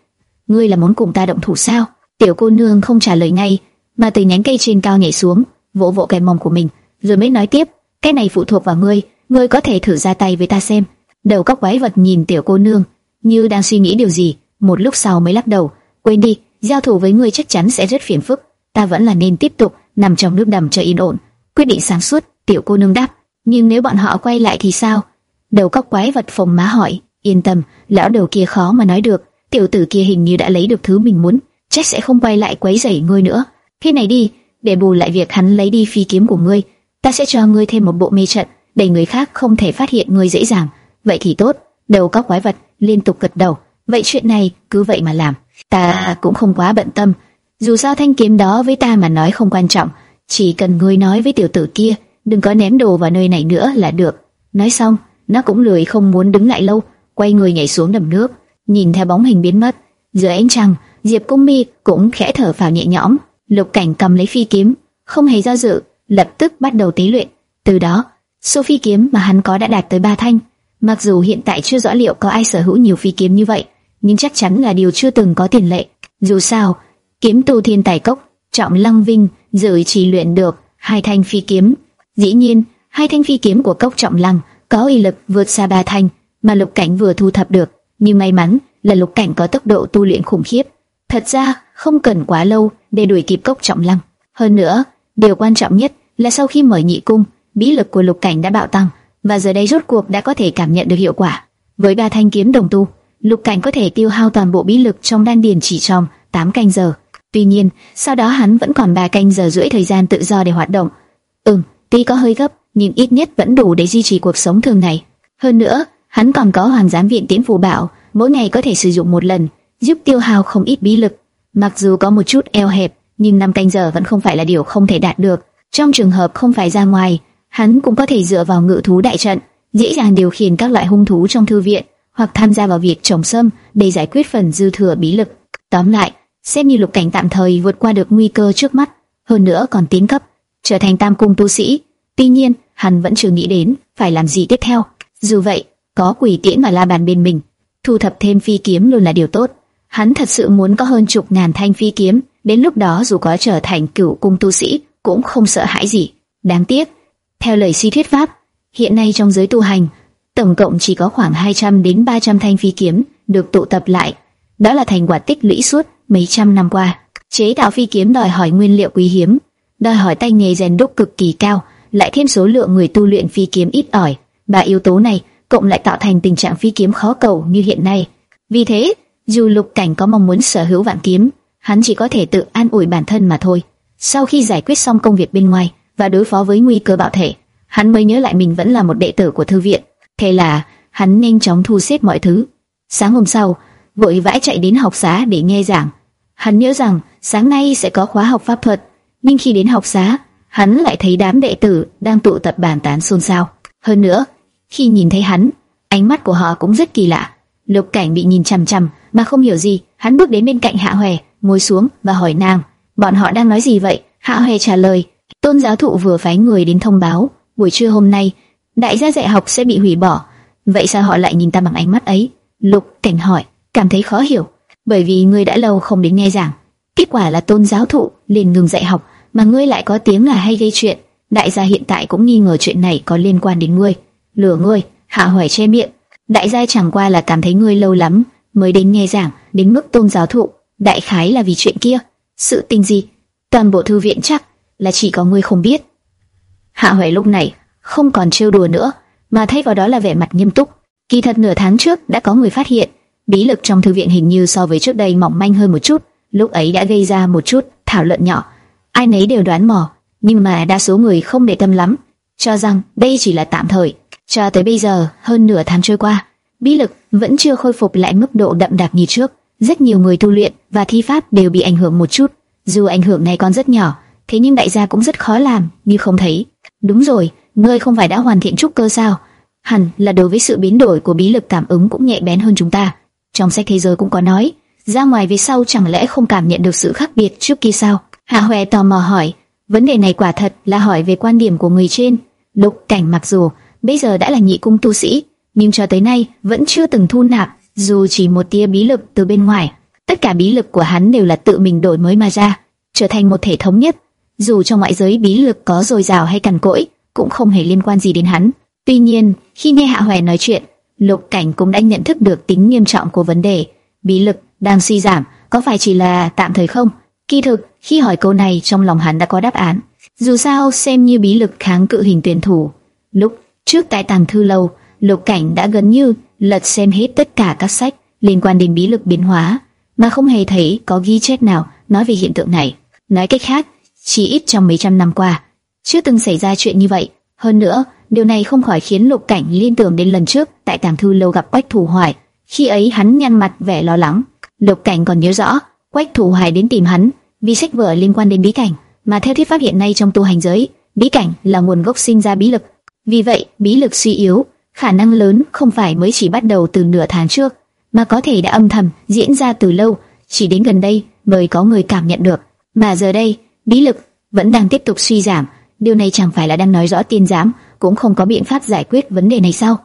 Ngươi là muốn cùng ta động thủ sao? Tiểu cô nương không trả lời ngay, mà từ nhánh cây trên cao nhảy xuống, vỗ vỗ cái mông của mình, rồi mới nói tiếp, cái này phụ thuộc vào ngươi, ngươi có thể thử ra tay với ta xem. Đầu cóc quái vật nhìn tiểu cô nương, như đang suy nghĩ điều gì, một lúc sau mới lắc đầu, quên đi, giao thủ với ngươi chắc chắn sẽ rất phiền phức, ta vẫn là nên tiếp tục nằm trong nước đầm cho yên ổn. Quyết định sáng suốt, tiểu cô nương đáp, nhưng nếu bọn họ quay lại thì sao? Đầu cóc quái vật phồng má hỏi, yên tâm, lão đầu kia khó mà nói được, tiểu tử kia hình như đã lấy được thứ mình muốn, chắc sẽ không quay lại quấy rầy ngươi nữa. khi này đi, để bù lại việc hắn lấy đi phi kiếm của ngươi, ta sẽ cho ngươi thêm một bộ mê trận, để người khác không thể phát hiện ngươi dễ dàng. Vậy thì tốt. Đầu các quái vật liên tục gật đầu. Vậy chuyện này cứ vậy mà làm. Ta cũng không quá bận tâm. Dù sao thanh kiếm đó với ta mà nói không quan trọng, chỉ cần ngươi nói với tiểu tử kia, đừng có ném đồ vào nơi này nữa là được. Nói xong, nó cũng lười không muốn đứng lại lâu, quay người nhảy xuống đầm nước, nhìn theo bóng hình biến mất. Dưới ánh trăng, Diệp Cung Mi cũng khẽ thở phào nhẹ nhõm. Lục Cảnh cầm lấy phi kiếm, không hề do dự, lập tức bắt đầu tế luyện. Từ đó, số phi kiếm mà hắn có đã đạt tới ba thanh. Mặc dù hiện tại chưa rõ liệu có ai sở hữu nhiều phi kiếm như vậy, nhưng chắc chắn là điều chưa từng có tiền lệ. Dù sao, kiếm tu thiên tài cốc, trọng lăng vinh, dự chỉ luyện được hai thanh phi kiếm. Dĩ nhiên, hai thanh phi kiếm của cốc trọng lăng có uy lực vượt xa ba thanh mà lục cảnh vừa thu thập được. Nhưng may mắn là lục cảnh có tốc độ tu luyện khủng khiếp. Thật ra, không cần quá lâu để đuổi kịp cốc trọng lăng. Hơn nữa, điều quan trọng nhất là sau khi mở nhị cung, bí lực của lục cảnh đã bạo tăng và giờ đây rốt cuộc đã có thể cảm nhận được hiệu quả. Với ba thanh kiếm đồng tu, Lục Cảnh có thể tiêu hao toàn bộ bí lực trong đan điền chỉ trong 8 canh giờ. Tuy nhiên, sau đó hắn vẫn còn 3 canh giờ rưỡi thời gian tự do để hoạt động. Ừm, tuy có hơi gấp, nhưng ít nhất vẫn đủ để duy trì cuộc sống thường ngày. Hơn nữa, hắn còn có Hoàng giám viện tiến phù bảo, mỗi ngày có thể sử dụng một lần, giúp tiêu hao không ít bí lực. Mặc dù có một chút eo hẹp, nhưng 5 canh giờ vẫn không phải là điều không thể đạt được. Trong trường hợp không phải ra ngoài, hắn cũng có thể dựa vào ngự thú đại trận, dễ dàng điều khiển các loại hung thú trong thư viện, hoặc tham gia vào việc trồng sâm để giải quyết phần dư thừa bí lực. Tóm lại, xem như lục cảnh tạm thời vượt qua được nguy cơ trước mắt, hơn nữa còn tiến cấp, trở thành tam cung tu sĩ. Tuy nhiên, hắn vẫn chưa nghĩ đến phải làm gì tiếp theo. Dù vậy, có quỷ tiễn và la bàn bên mình, thu thập thêm phi kiếm luôn là điều tốt. Hắn thật sự muốn có hơn chục ngàn thanh phi kiếm, đến lúc đó dù có trở thành cửu cung tu sĩ, cũng không sợ hãi gì. Đáng tiếc, theo lời suy thuyết pháp, hiện nay trong giới tu hành, tổng cộng chỉ có khoảng 200 đến 300 thanh phi kiếm được tụ tập lại. Đó là thành quả tích lũy suốt mấy trăm năm qua. Chế tạo phi kiếm đòi hỏi nguyên liệu quý hiếm, đòi hỏi tay nghề rèn đúc cực kỳ cao, lại thêm số lượng người tu luyện phi kiếm ít ỏi. Ba yếu tố này cộng lại tạo thành tình trạng phi kiếm khó cầu như hiện nay. Vì thế, dù Lục Cảnh có mong muốn sở hữu vạn kiếm, hắn chỉ có thể tự an ủi bản thân mà thôi. Sau khi giải quyết xong công việc bên ngoài, và đối phó với nguy cơ bạo thể, hắn mới nhớ lại mình vẫn là một đệ tử của thư viện. Thế là hắn nhanh chóng thu xếp mọi thứ. Sáng hôm sau, vội vã chạy đến học xá để nghe giảng. Hắn nhớ rằng sáng nay sẽ có khóa học pháp thuật, nhưng khi đến học xá, hắn lại thấy đám đệ tử đang tụ tập bàn tán xôn xao. Hơn nữa, khi nhìn thấy hắn, ánh mắt của họ cũng rất kỳ lạ. Lục Cảnh bị nhìn chằm chằm mà không hiểu gì, hắn bước đến bên cạnh Hạ Hoè, ngồi xuống và hỏi nàng, bọn họ đang nói gì vậy? Hạ Hoè trả lời, Tôn giáo thụ vừa phái người đến thông báo, buổi trưa hôm nay, đại gia dạy học sẽ bị hủy bỏ. Vậy sao họ lại nhìn ta bằng ánh mắt ấy? Lục Cảnh hỏi, cảm thấy khó hiểu, bởi vì ngươi đã lâu không đến nghe giảng. Kết quả là tôn giáo thụ liền ngừng dạy học, mà ngươi lại có tiếng là hay gây chuyện. đại gia hiện tại cũng nghi ngờ chuyện này có liên quan đến ngươi. Lừa ngươi, Hạ Huệ che miệng. Đại gia chẳng qua là cảm thấy ngươi lâu lắm mới đến nghe giảng, đến mức tôn giáo thụ, đại khái là vì chuyện kia. Sự tình gì? Toàn bộ thư viện chắc là chỉ có ngươi không biết. Hạ Hoài lúc này không còn trêu đùa nữa, mà thay vào đó là vẻ mặt nghiêm túc. Kỳ thật nửa tháng trước đã có người phát hiện, bí lực trong thư viện hình như so với trước đây mỏng manh hơn một chút, lúc ấy đã gây ra một chút thảo luận nhỏ. Ai nấy đều đoán mò, nhưng mà đa số người không để tâm lắm, cho rằng đây chỉ là tạm thời. Cho tới bây giờ, hơn nửa tháng trôi qua, bí lực vẫn chưa khôi phục lại mức độ đậm đặc như trước. Rất nhiều người tu luyện và thi pháp đều bị ảnh hưởng một chút. Dù ảnh hưởng này còn rất nhỏ, thế nhưng đại gia cũng rất khó làm, như không thấy. Đúng rồi, ngươi không phải đã hoàn thiện trúc cơ sao? Hẳn là đối với sự biến đổi của bí lực cảm ứng cũng nhạy bén hơn chúng ta. Trong sách thế giới cũng có nói, ra ngoài về sau chẳng lẽ không cảm nhận được sự khác biệt trước kia sao? Hạ Hoè tò mò hỏi, vấn đề này quả thật là hỏi về quan điểm của người trên. Lục Cảnh mặc dù bây giờ đã là nhị cung tu sĩ, nhưng cho tới nay vẫn chưa từng thu nạp dù chỉ một tia bí lực từ bên ngoài. Tất cả bí lực của hắn đều là tự mình đổi mới mà ra, trở thành một thể thống nhất. Dù trong ngoại giới bí lực có dồi dào hay cằn cỗi, cũng không hề liên quan gì đến hắn. Tuy nhiên, khi nghe Hạ Hoè nói chuyện, Lục Cảnh cũng đã nhận thức được tính nghiêm trọng của vấn đề. Bí lực đang suy giảm, có phải chỉ là tạm thời không? Kỳ thực, khi hỏi câu này trong lòng hắn đã có đáp án. Dù sao, xem như bí lực kháng cự hình tuyển thủ. Lúc trước tại tàng thư lâu, Lục Cảnh đã gần như lật xem hết tất cả các sách liên quan đến bí lực biến hóa, mà không hề thấy có ghi chép nào nói về hiện tượng này. Nói cách khác, chỉ ít trong mấy trăm năm qua, chưa từng xảy ra chuyện như vậy. Hơn nữa, điều này không khỏi khiến Lục Cảnh liên tưởng đến lần trước tại tàng thư lâu gặp Quách Thủ Hoài. Khi ấy hắn nhăn mặt vẻ lo lắng. Lục Cảnh còn nhớ rõ, Quách Thủ Hoài đến tìm hắn vì sách vở liên quan đến bí cảnh, mà theo thuyết pháp hiện nay trong tu hành giới, bí cảnh là nguồn gốc sinh ra bí lực. Vì vậy, bí lực suy yếu, khả năng lớn không phải mới chỉ bắt đầu từ nửa tháng trước, mà có thể đã âm thầm diễn ra từ lâu, chỉ đến gần đây mới có người cảm nhận được. Mà giờ đây, bí lực vẫn đang tiếp tục suy giảm, điều này chẳng phải là đang nói rõ tiên giám cũng không có biện pháp giải quyết vấn đề này sao?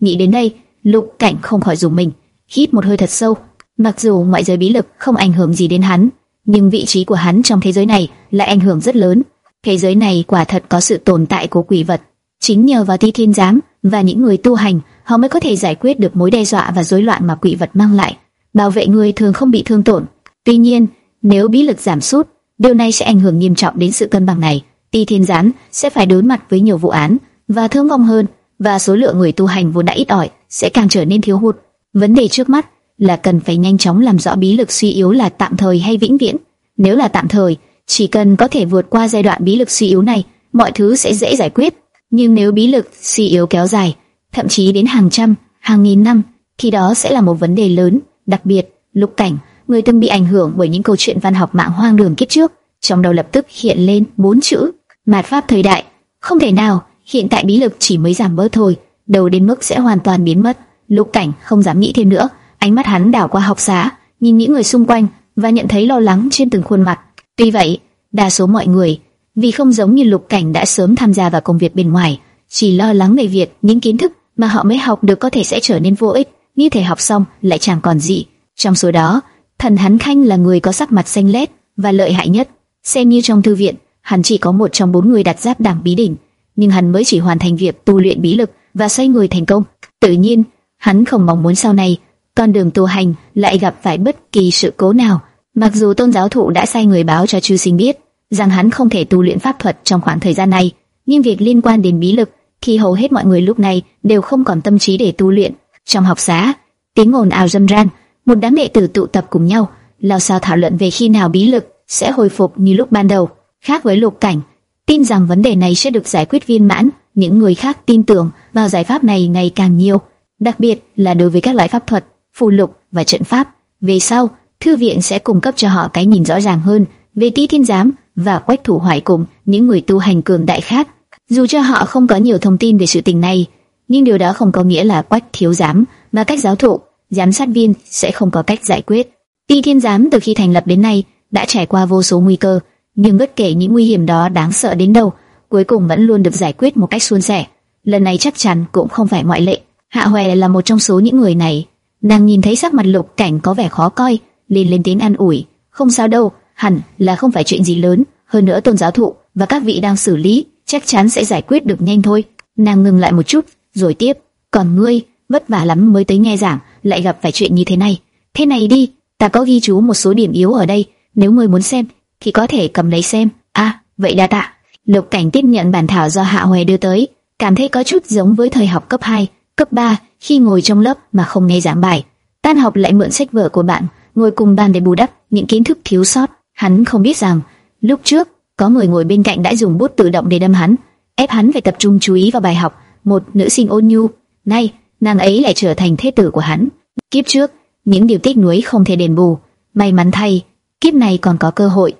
Nghĩ đến đây, Lục Cảnh không khỏi dùng mình, hít một hơi thật sâu. Mặc dù ngoại giới bí lực không ảnh hưởng gì đến hắn, nhưng vị trí của hắn trong thế giới này lại ảnh hưởng rất lớn. Thế giới này quả thật có sự tồn tại của quỷ vật, chính nhờ vào Ti Thiên Giám và những người tu hành, họ mới có thể giải quyết được mối đe dọa và rối loạn mà quỷ vật mang lại, bảo vệ người thường không bị thương tổn. Tuy nhiên, nếu bí lực giảm sút, điều này sẽ ảnh hưởng nghiêm trọng đến sự cân bằng này. Ti Thiên gián sẽ phải đối mặt với nhiều vụ án và thương vong hơn, và số lượng người tu hành vốn đã ít ỏi sẽ càng trở nên thiếu hụt. Vấn đề trước mắt là cần phải nhanh chóng làm rõ bí lực suy yếu là tạm thời hay vĩnh viễn. Nếu là tạm thời, chỉ cần có thể vượt qua giai đoạn bí lực suy yếu này, mọi thứ sẽ dễ giải quyết. Nhưng nếu bí lực suy yếu kéo dài, thậm chí đến hàng trăm, hàng nghìn năm, thì đó sẽ là một vấn đề lớn. Đặc biệt, lục cảnh, người từng bị ảnh hưởng bởi những câu chuyện văn học mạng hoang đường kiếp trước, trong đầu lập tức hiện lên bốn chữ: mạt pháp thời đại. Không thể nào, hiện tại bí lực chỉ mới giảm bớt thôi, đầu đến mức sẽ hoàn toàn biến mất. Lục cảnh không dám nghĩ thêm nữa, ánh mắt hắn đảo qua học xá, nhìn những người xung quanh và nhận thấy lo lắng trên từng khuôn mặt. Tuy vậy, đa số mọi người vì không giống như Lục Cảnh đã sớm tham gia vào công việc bên ngoài, chỉ lo lắng về việc những kiến thức mà họ mới học được có thể sẽ trở nên vô ích, như thể học xong lại chẳng còn gì. Trong số đó, thần hắn Khanh là người có sắc mặt xanh lét và lợi hại nhất, xem như trong thư viện, hắn chỉ có một trong bốn người đặt giáp đảng bí đỉnh, nhưng hắn mới chỉ hoàn thành việc tu luyện bí lực và xoay người thành công. Tự nhiên, hắn không mong muốn sau này con đường tu hành lại gặp phải bất kỳ sự cố nào. Mặc dù tôn giáo thụ đã sai người báo cho chư sinh biết rằng hắn không thể tu luyện pháp thuật trong khoảng thời gian này, nhưng việc liên quan đến bí lực thì hầu hết mọi người lúc này đều không còn tâm trí để tu luyện. Trong học xá, tiếng ồn ào râm ran, một đám đệ tử tụ tập cùng nhau, lao sao thảo luận về khi nào bí lực sẽ hồi phục như lúc ban đầu. Khác với lục cảnh, tin rằng vấn đề này sẽ được giải quyết viên mãn, những người khác tin tưởng vào giải pháp này ngày càng nhiều, đặc biệt là đối với các loại pháp thuật, phù lục và trận pháp. Về sau, thư viện sẽ cung cấp cho họ cái nhìn rõ ràng hơn về Tí Thiên Giám và Quách Thủ Hoài cùng những người tu hành cường đại khác. Dù cho họ không có nhiều thông tin về sự tình này, nhưng điều đó không có nghĩa là Quách thiếu giám mà cách giáo thụ, giám sát viên sẽ không có cách giải quyết. Ti Thiên Giám từ khi thành lập đến nay đã trải qua vô số nguy cơ, nhưng bất kể những nguy hiểm đó đáng sợ đến đâu, cuối cùng vẫn luôn được giải quyết một cách suôn sẻ. Lần này chắc chắn cũng không phải ngoại lệ. Hạ Hoè là một trong số những người này. Nàng nhìn thấy sắc mặt Lục Cảnh có vẻ khó coi, liền lên tiếng an ủi, "Không sao đâu, hẳn là không phải chuyện gì lớn, hơn nữa tôn giáo thụ và các vị đang xử lý chắc chắn sẽ giải quyết được nhanh thôi. Nàng ngừng lại một chút, rồi tiếp, còn ngươi, vất vả lắm mới tới nghe giảng, lại gặp phải chuyện như thế này. Thế này đi, ta có ghi chú một số điểm yếu ở đây, nếu ngươi muốn xem, thì có thể cầm lấy xem. À, vậy đa tạ. Lục Cảnh tiếp nhận bản thảo do Hạ Hoè đưa tới, cảm thấy có chút giống với thời học cấp 2, cấp 3 khi ngồi trong lớp mà không nghe giảng bài. Tan học lại mượn sách vở của bạn, ngồi cùng bàn để bù đắp những kiến thức thiếu sót. Hắn không biết rằng, lúc trước có người ngồi bên cạnh đã dùng bút tự động để đâm hắn, ép hắn phải tập trung chú ý vào bài học. Một nữ sinh ôn nhu, nay nàng ấy lại trở thành thế tử của hắn. Kiếp trước, những điều tiếc nuối không thể đền bù. May mắn thay, kiếp này còn có cơ hội.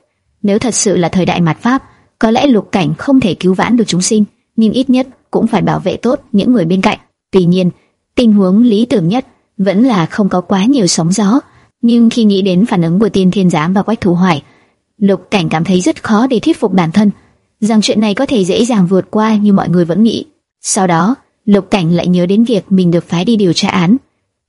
Nếu thật sự là thời đại mạt pháp, có lẽ lục cảnh không thể cứu vãn được chúng sinh, nhưng ít nhất cũng phải bảo vệ tốt những người bên cạnh. Tuy nhiên, tình huống lý tưởng nhất vẫn là không có quá nhiều sóng gió. Nhưng khi nghĩ đến phản ứng của tiên thiên giám và quách thủ hoài, lục cảnh cảm thấy rất khó để thuyết phục bản thân rằng chuyện này có thể dễ dàng vượt qua như mọi người vẫn nghĩ. Sau đó, lục cảnh lại nhớ đến việc mình được phái đi điều tra án,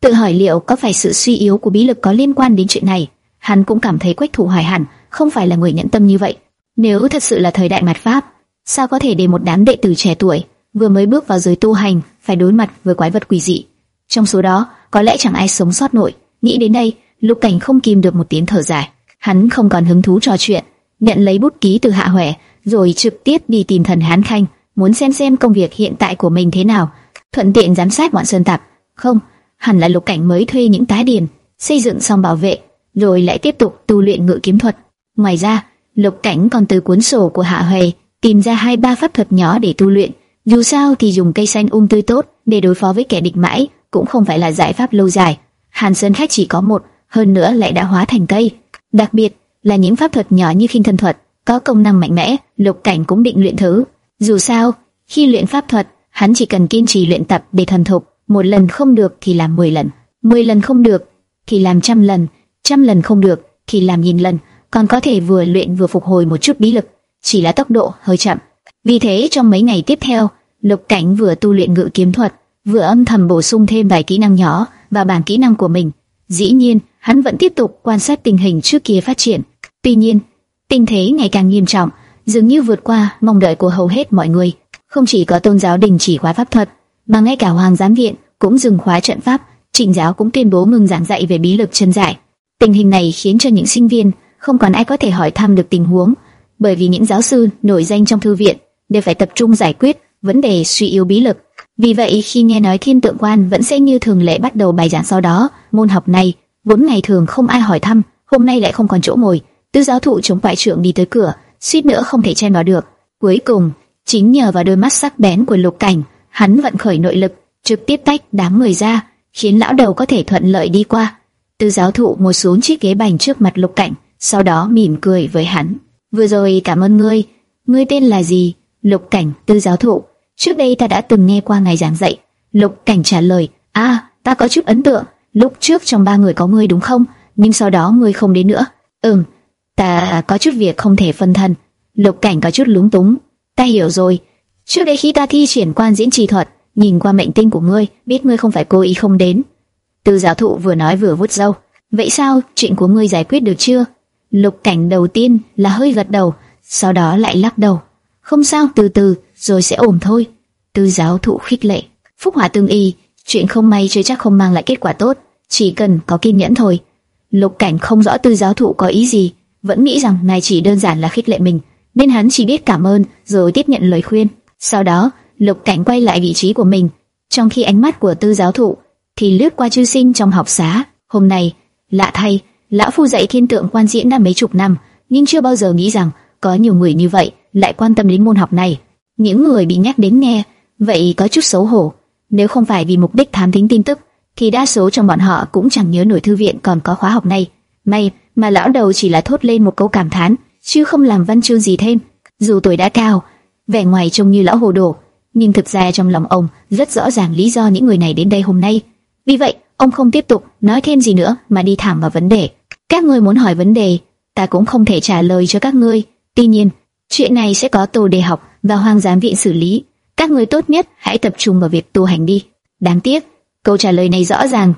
tự hỏi liệu có phải sự suy yếu của bí lực có liên quan đến chuyện này. Hắn cũng cảm thấy quách thủ hoài hẳn không phải là người nhẫn tâm như vậy. Nếu thật sự là thời đại mặt pháp, sao có thể để một đám đệ tử trẻ tuổi vừa mới bước vào giới tu hành phải đối mặt với quái vật quỷ dị? Trong số đó, có lẽ chẳng ai sống sót nổi. Nghĩ đến đây, Lục Cảnh không kìm được một tiếng thở dài. Hắn không còn hứng thú trò chuyện, nhận lấy bút ký từ Hạ Huệ, rồi trực tiếp đi tìm thần Hán Khanh, muốn xem xem công việc hiện tại của mình thế nào, thuận tiện giám sát bọn sơn tặc. Không, hẳn là Lục Cảnh mới thuê những tá điền, xây dựng xong bảo vệ, rồi lại tiếp tục tu luyện ngự kiếm thuật. Ngoài ra, Lục Cảnh còn từ cuốn sổ của Hạ Huệ tìm ra hai ba pháp thuật nhỏ để tu luyện. Dù sao thì dùng cây xanh um tươi tốt để đối phó với kẻ địch mãi cũng không phải là giải pháp lâu dài. Hàn Sơn Khách chỉ có một, hơn nữa lại đã hóa thành cây. Đặc biệt là những pháp thuật nhỏ như khinh thân thuật, có công năng mạnh mẽ, Lục Cảnh cũng định luyện thử. Dù sao, khi luyện pháp thuật, hắn chỉ cần kiên trì luyện tập để thuần thục, một lần không được thì làm 10 lần, 10 lần không được thì làm trăm lần, trăm lần không được thì làm nghìn lần còn có thể vừa luyện vừa phục hồi một chút bí lực, chỉ là tốc độ hơi chậm. Vì thế trong mấy ngày tiếp theo, Lục Cảnh vừa tu luyện ngự kiếm thuật, vừa âm thầm bổ sung thêm vài kỹ năng nhỏ và bảng kỹ năng của mình. Dĩ nhiên, hắn vẫn tiếp tục quan sát tình hình trước kia phát triển. Tuy nhiên, tình thế ngày càng nghiêm trọng, dường như vượt qua mong đợi của hầu hết mọi người. Không chỉ có tôn giáo đình chỉ khóa pháp thuật, mà ngay cả hoàng giám viện cũng dừng khóa trận pháp. Trịnh giáo cũng tuyên bố ngừng giảng dạy về bí lực chân giải. Tình hình này khiến cho những sinh viên không còn ai có thể hỏi thăm được tình huống, bởi vì những giáo sư nổi danh trong thư viện đều phải tập trung giải quyết vấn đề suy yếu bí lực. Vì vậy khi nghe nói thiên tượng quan vẫn sẽ như thường lệ bắt đầu bài giảng sau đó, môn học này vốn ngày thường không ai hỏi thăm, hôm nay lại không còn chỗ ngồi. Tư giáo thụ chống quại trưởng đi tới cửa, suýt nữa không thể chen vào được. Cuối cùng, chính nhờ vào đôi mắt sắc bén của Lục Cảnh, hắn vận khởi nội lực, trực tiếp tách đám người ra, khiến lão đầu có thể thuận lợi đi qua. Tư giáo thụ ngồi xuống chiếc ghế bành trước mặt Lục Cảnh, sau đó mỉm cười với hắn. Vừa rồi cảm ơn ngươi, ngươi tên là gì? Lục Cảnh, tư giáo thụ. Trước đây ta đã từng nghe qua ngài giảng dạy. Lục Cảnh trả lời, a, ta có chút ấn tượng. Lúc trước trong ba người có ngươi đúng không? Nhưng sau đó ngươi không đến nữa. Ừm, ta có chút việc không thể phân thân. Lục Cảnh có chút lúng túng. Ta hiểu rồi. Trước đây khi ta thi triển quan diễn trì thuật, nhìn qua mệnh tinh của ngươi, biết ngươi không phải cố ý không đến. Tư giáo thụ vừa nói vừa vuốt râu. Vậy sao, chuyện của ngươi giải quyết được chưa? Lục cảnh đầu tiên là hơi gật đầu, sau đó lại lắc đầu. Không sao, từ từ, rồi sẽ ổn thôi. Tư giáo thụ khích lệ. Phúc hỏa tương y, chuyện không may chưa chắc không mang lại kết quả tốt, chỉ cần có kiên nhẫn thôi. Lục cảnh không rõ tư giáo thụ có ý gì, vẫn nghĩ rằng này chỉ đơn giản là khích lệ mình, nên hắn chỉ biết cảm ơn rồi tiếp nhận lời khuyên. Sau đó, lục cảnh quay lại vị trí của mình, trong khi ánh mắt của tư giáo thụ thì lướt qua chư sinh trong học xá. Hôm nay, lạ thay, Lão phu dạy thiên tượng quan diễn đã mấy chục năm, nhưng chưa bao giờ nghĩ rằng có nhiều người như vậy lại quan tâm đến môn học này. Những người bị nhắc đến nghe, vậy có chút xấu hổ. Nếu không phải vì mục đích thám thính tin tức, thì đa số trong bọn họ cũng chẳng nhớ nổi thư viện còn có khóa học này. May mà lão đầu chỉ là thốt lên một câu cảm thán, chứ không làm văn chương gì thêm. Dù tuổi đã cao, vẻ ngoài trông như lão hồ đồ, nhưng thực ra trong lòng ông rất rõ ràng lý do những người này đến đây hôm nay. Vì vậy, ông không tiếp tục nói thêm gì nữa mà đi thẳng vào vấn đề. Các ngươi muốn hỏi vấn đề, ta cũng không thể trả lời cho các ngươi. Tuy nhiên, chuyện này sẽ có tổ đề học và hoàng giám viện xử lý. Các người tốt nhất hãy tập trung vào việc tu hành đi. Đáng tiếc, câu trả lời này rõ ràng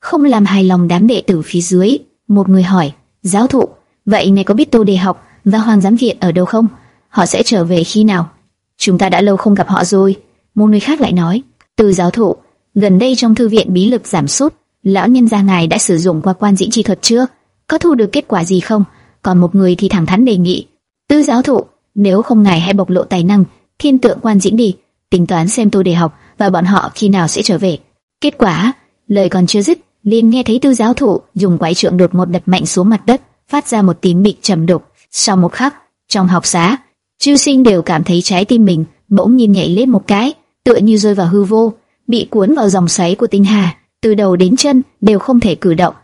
không làm hài lòng đám đệ tử phía dưới. Một người hỏi, giáo thụ, vậy này có biết tô đề học và hoàng giám viện ở đâu không? Họ sẽ trở về khi nào? chúng ta đã lâu không gặp họ rồi. Một người khác lại nói, từ giáo thụ, gần đây trong thư viện bí lực giảm sút, lão nhân gia ngài đã sử dụng qua quan dĩ chi thuật chưa? Có thu được kết quả gì không? Còn một người thì thẳng thắn đề nghị, tư giáo thụ, nếu không ngài hãy bộc lộ tài năng, thiên tượng quan dĩ đi, tính toán xem tôi để học và bọn họ khi nào sẽ trở về. Kết quả, lời còn chưa dứt, liền nghe thấy tư giáo thụ dùng quái trượng đột một đập mạnh xuống mặt đất, phát ra một tiếng bị trầm đục. Sau một khắc, trong học xá, chư sinh đều cảm thấy trái tim mình bỗng nhiên nhảy lên một cái, tựa như rơi vào hư vô, bị cuốn vào dòng xoáy của tinh hà, từ đầu đến chân đều không thể cử động.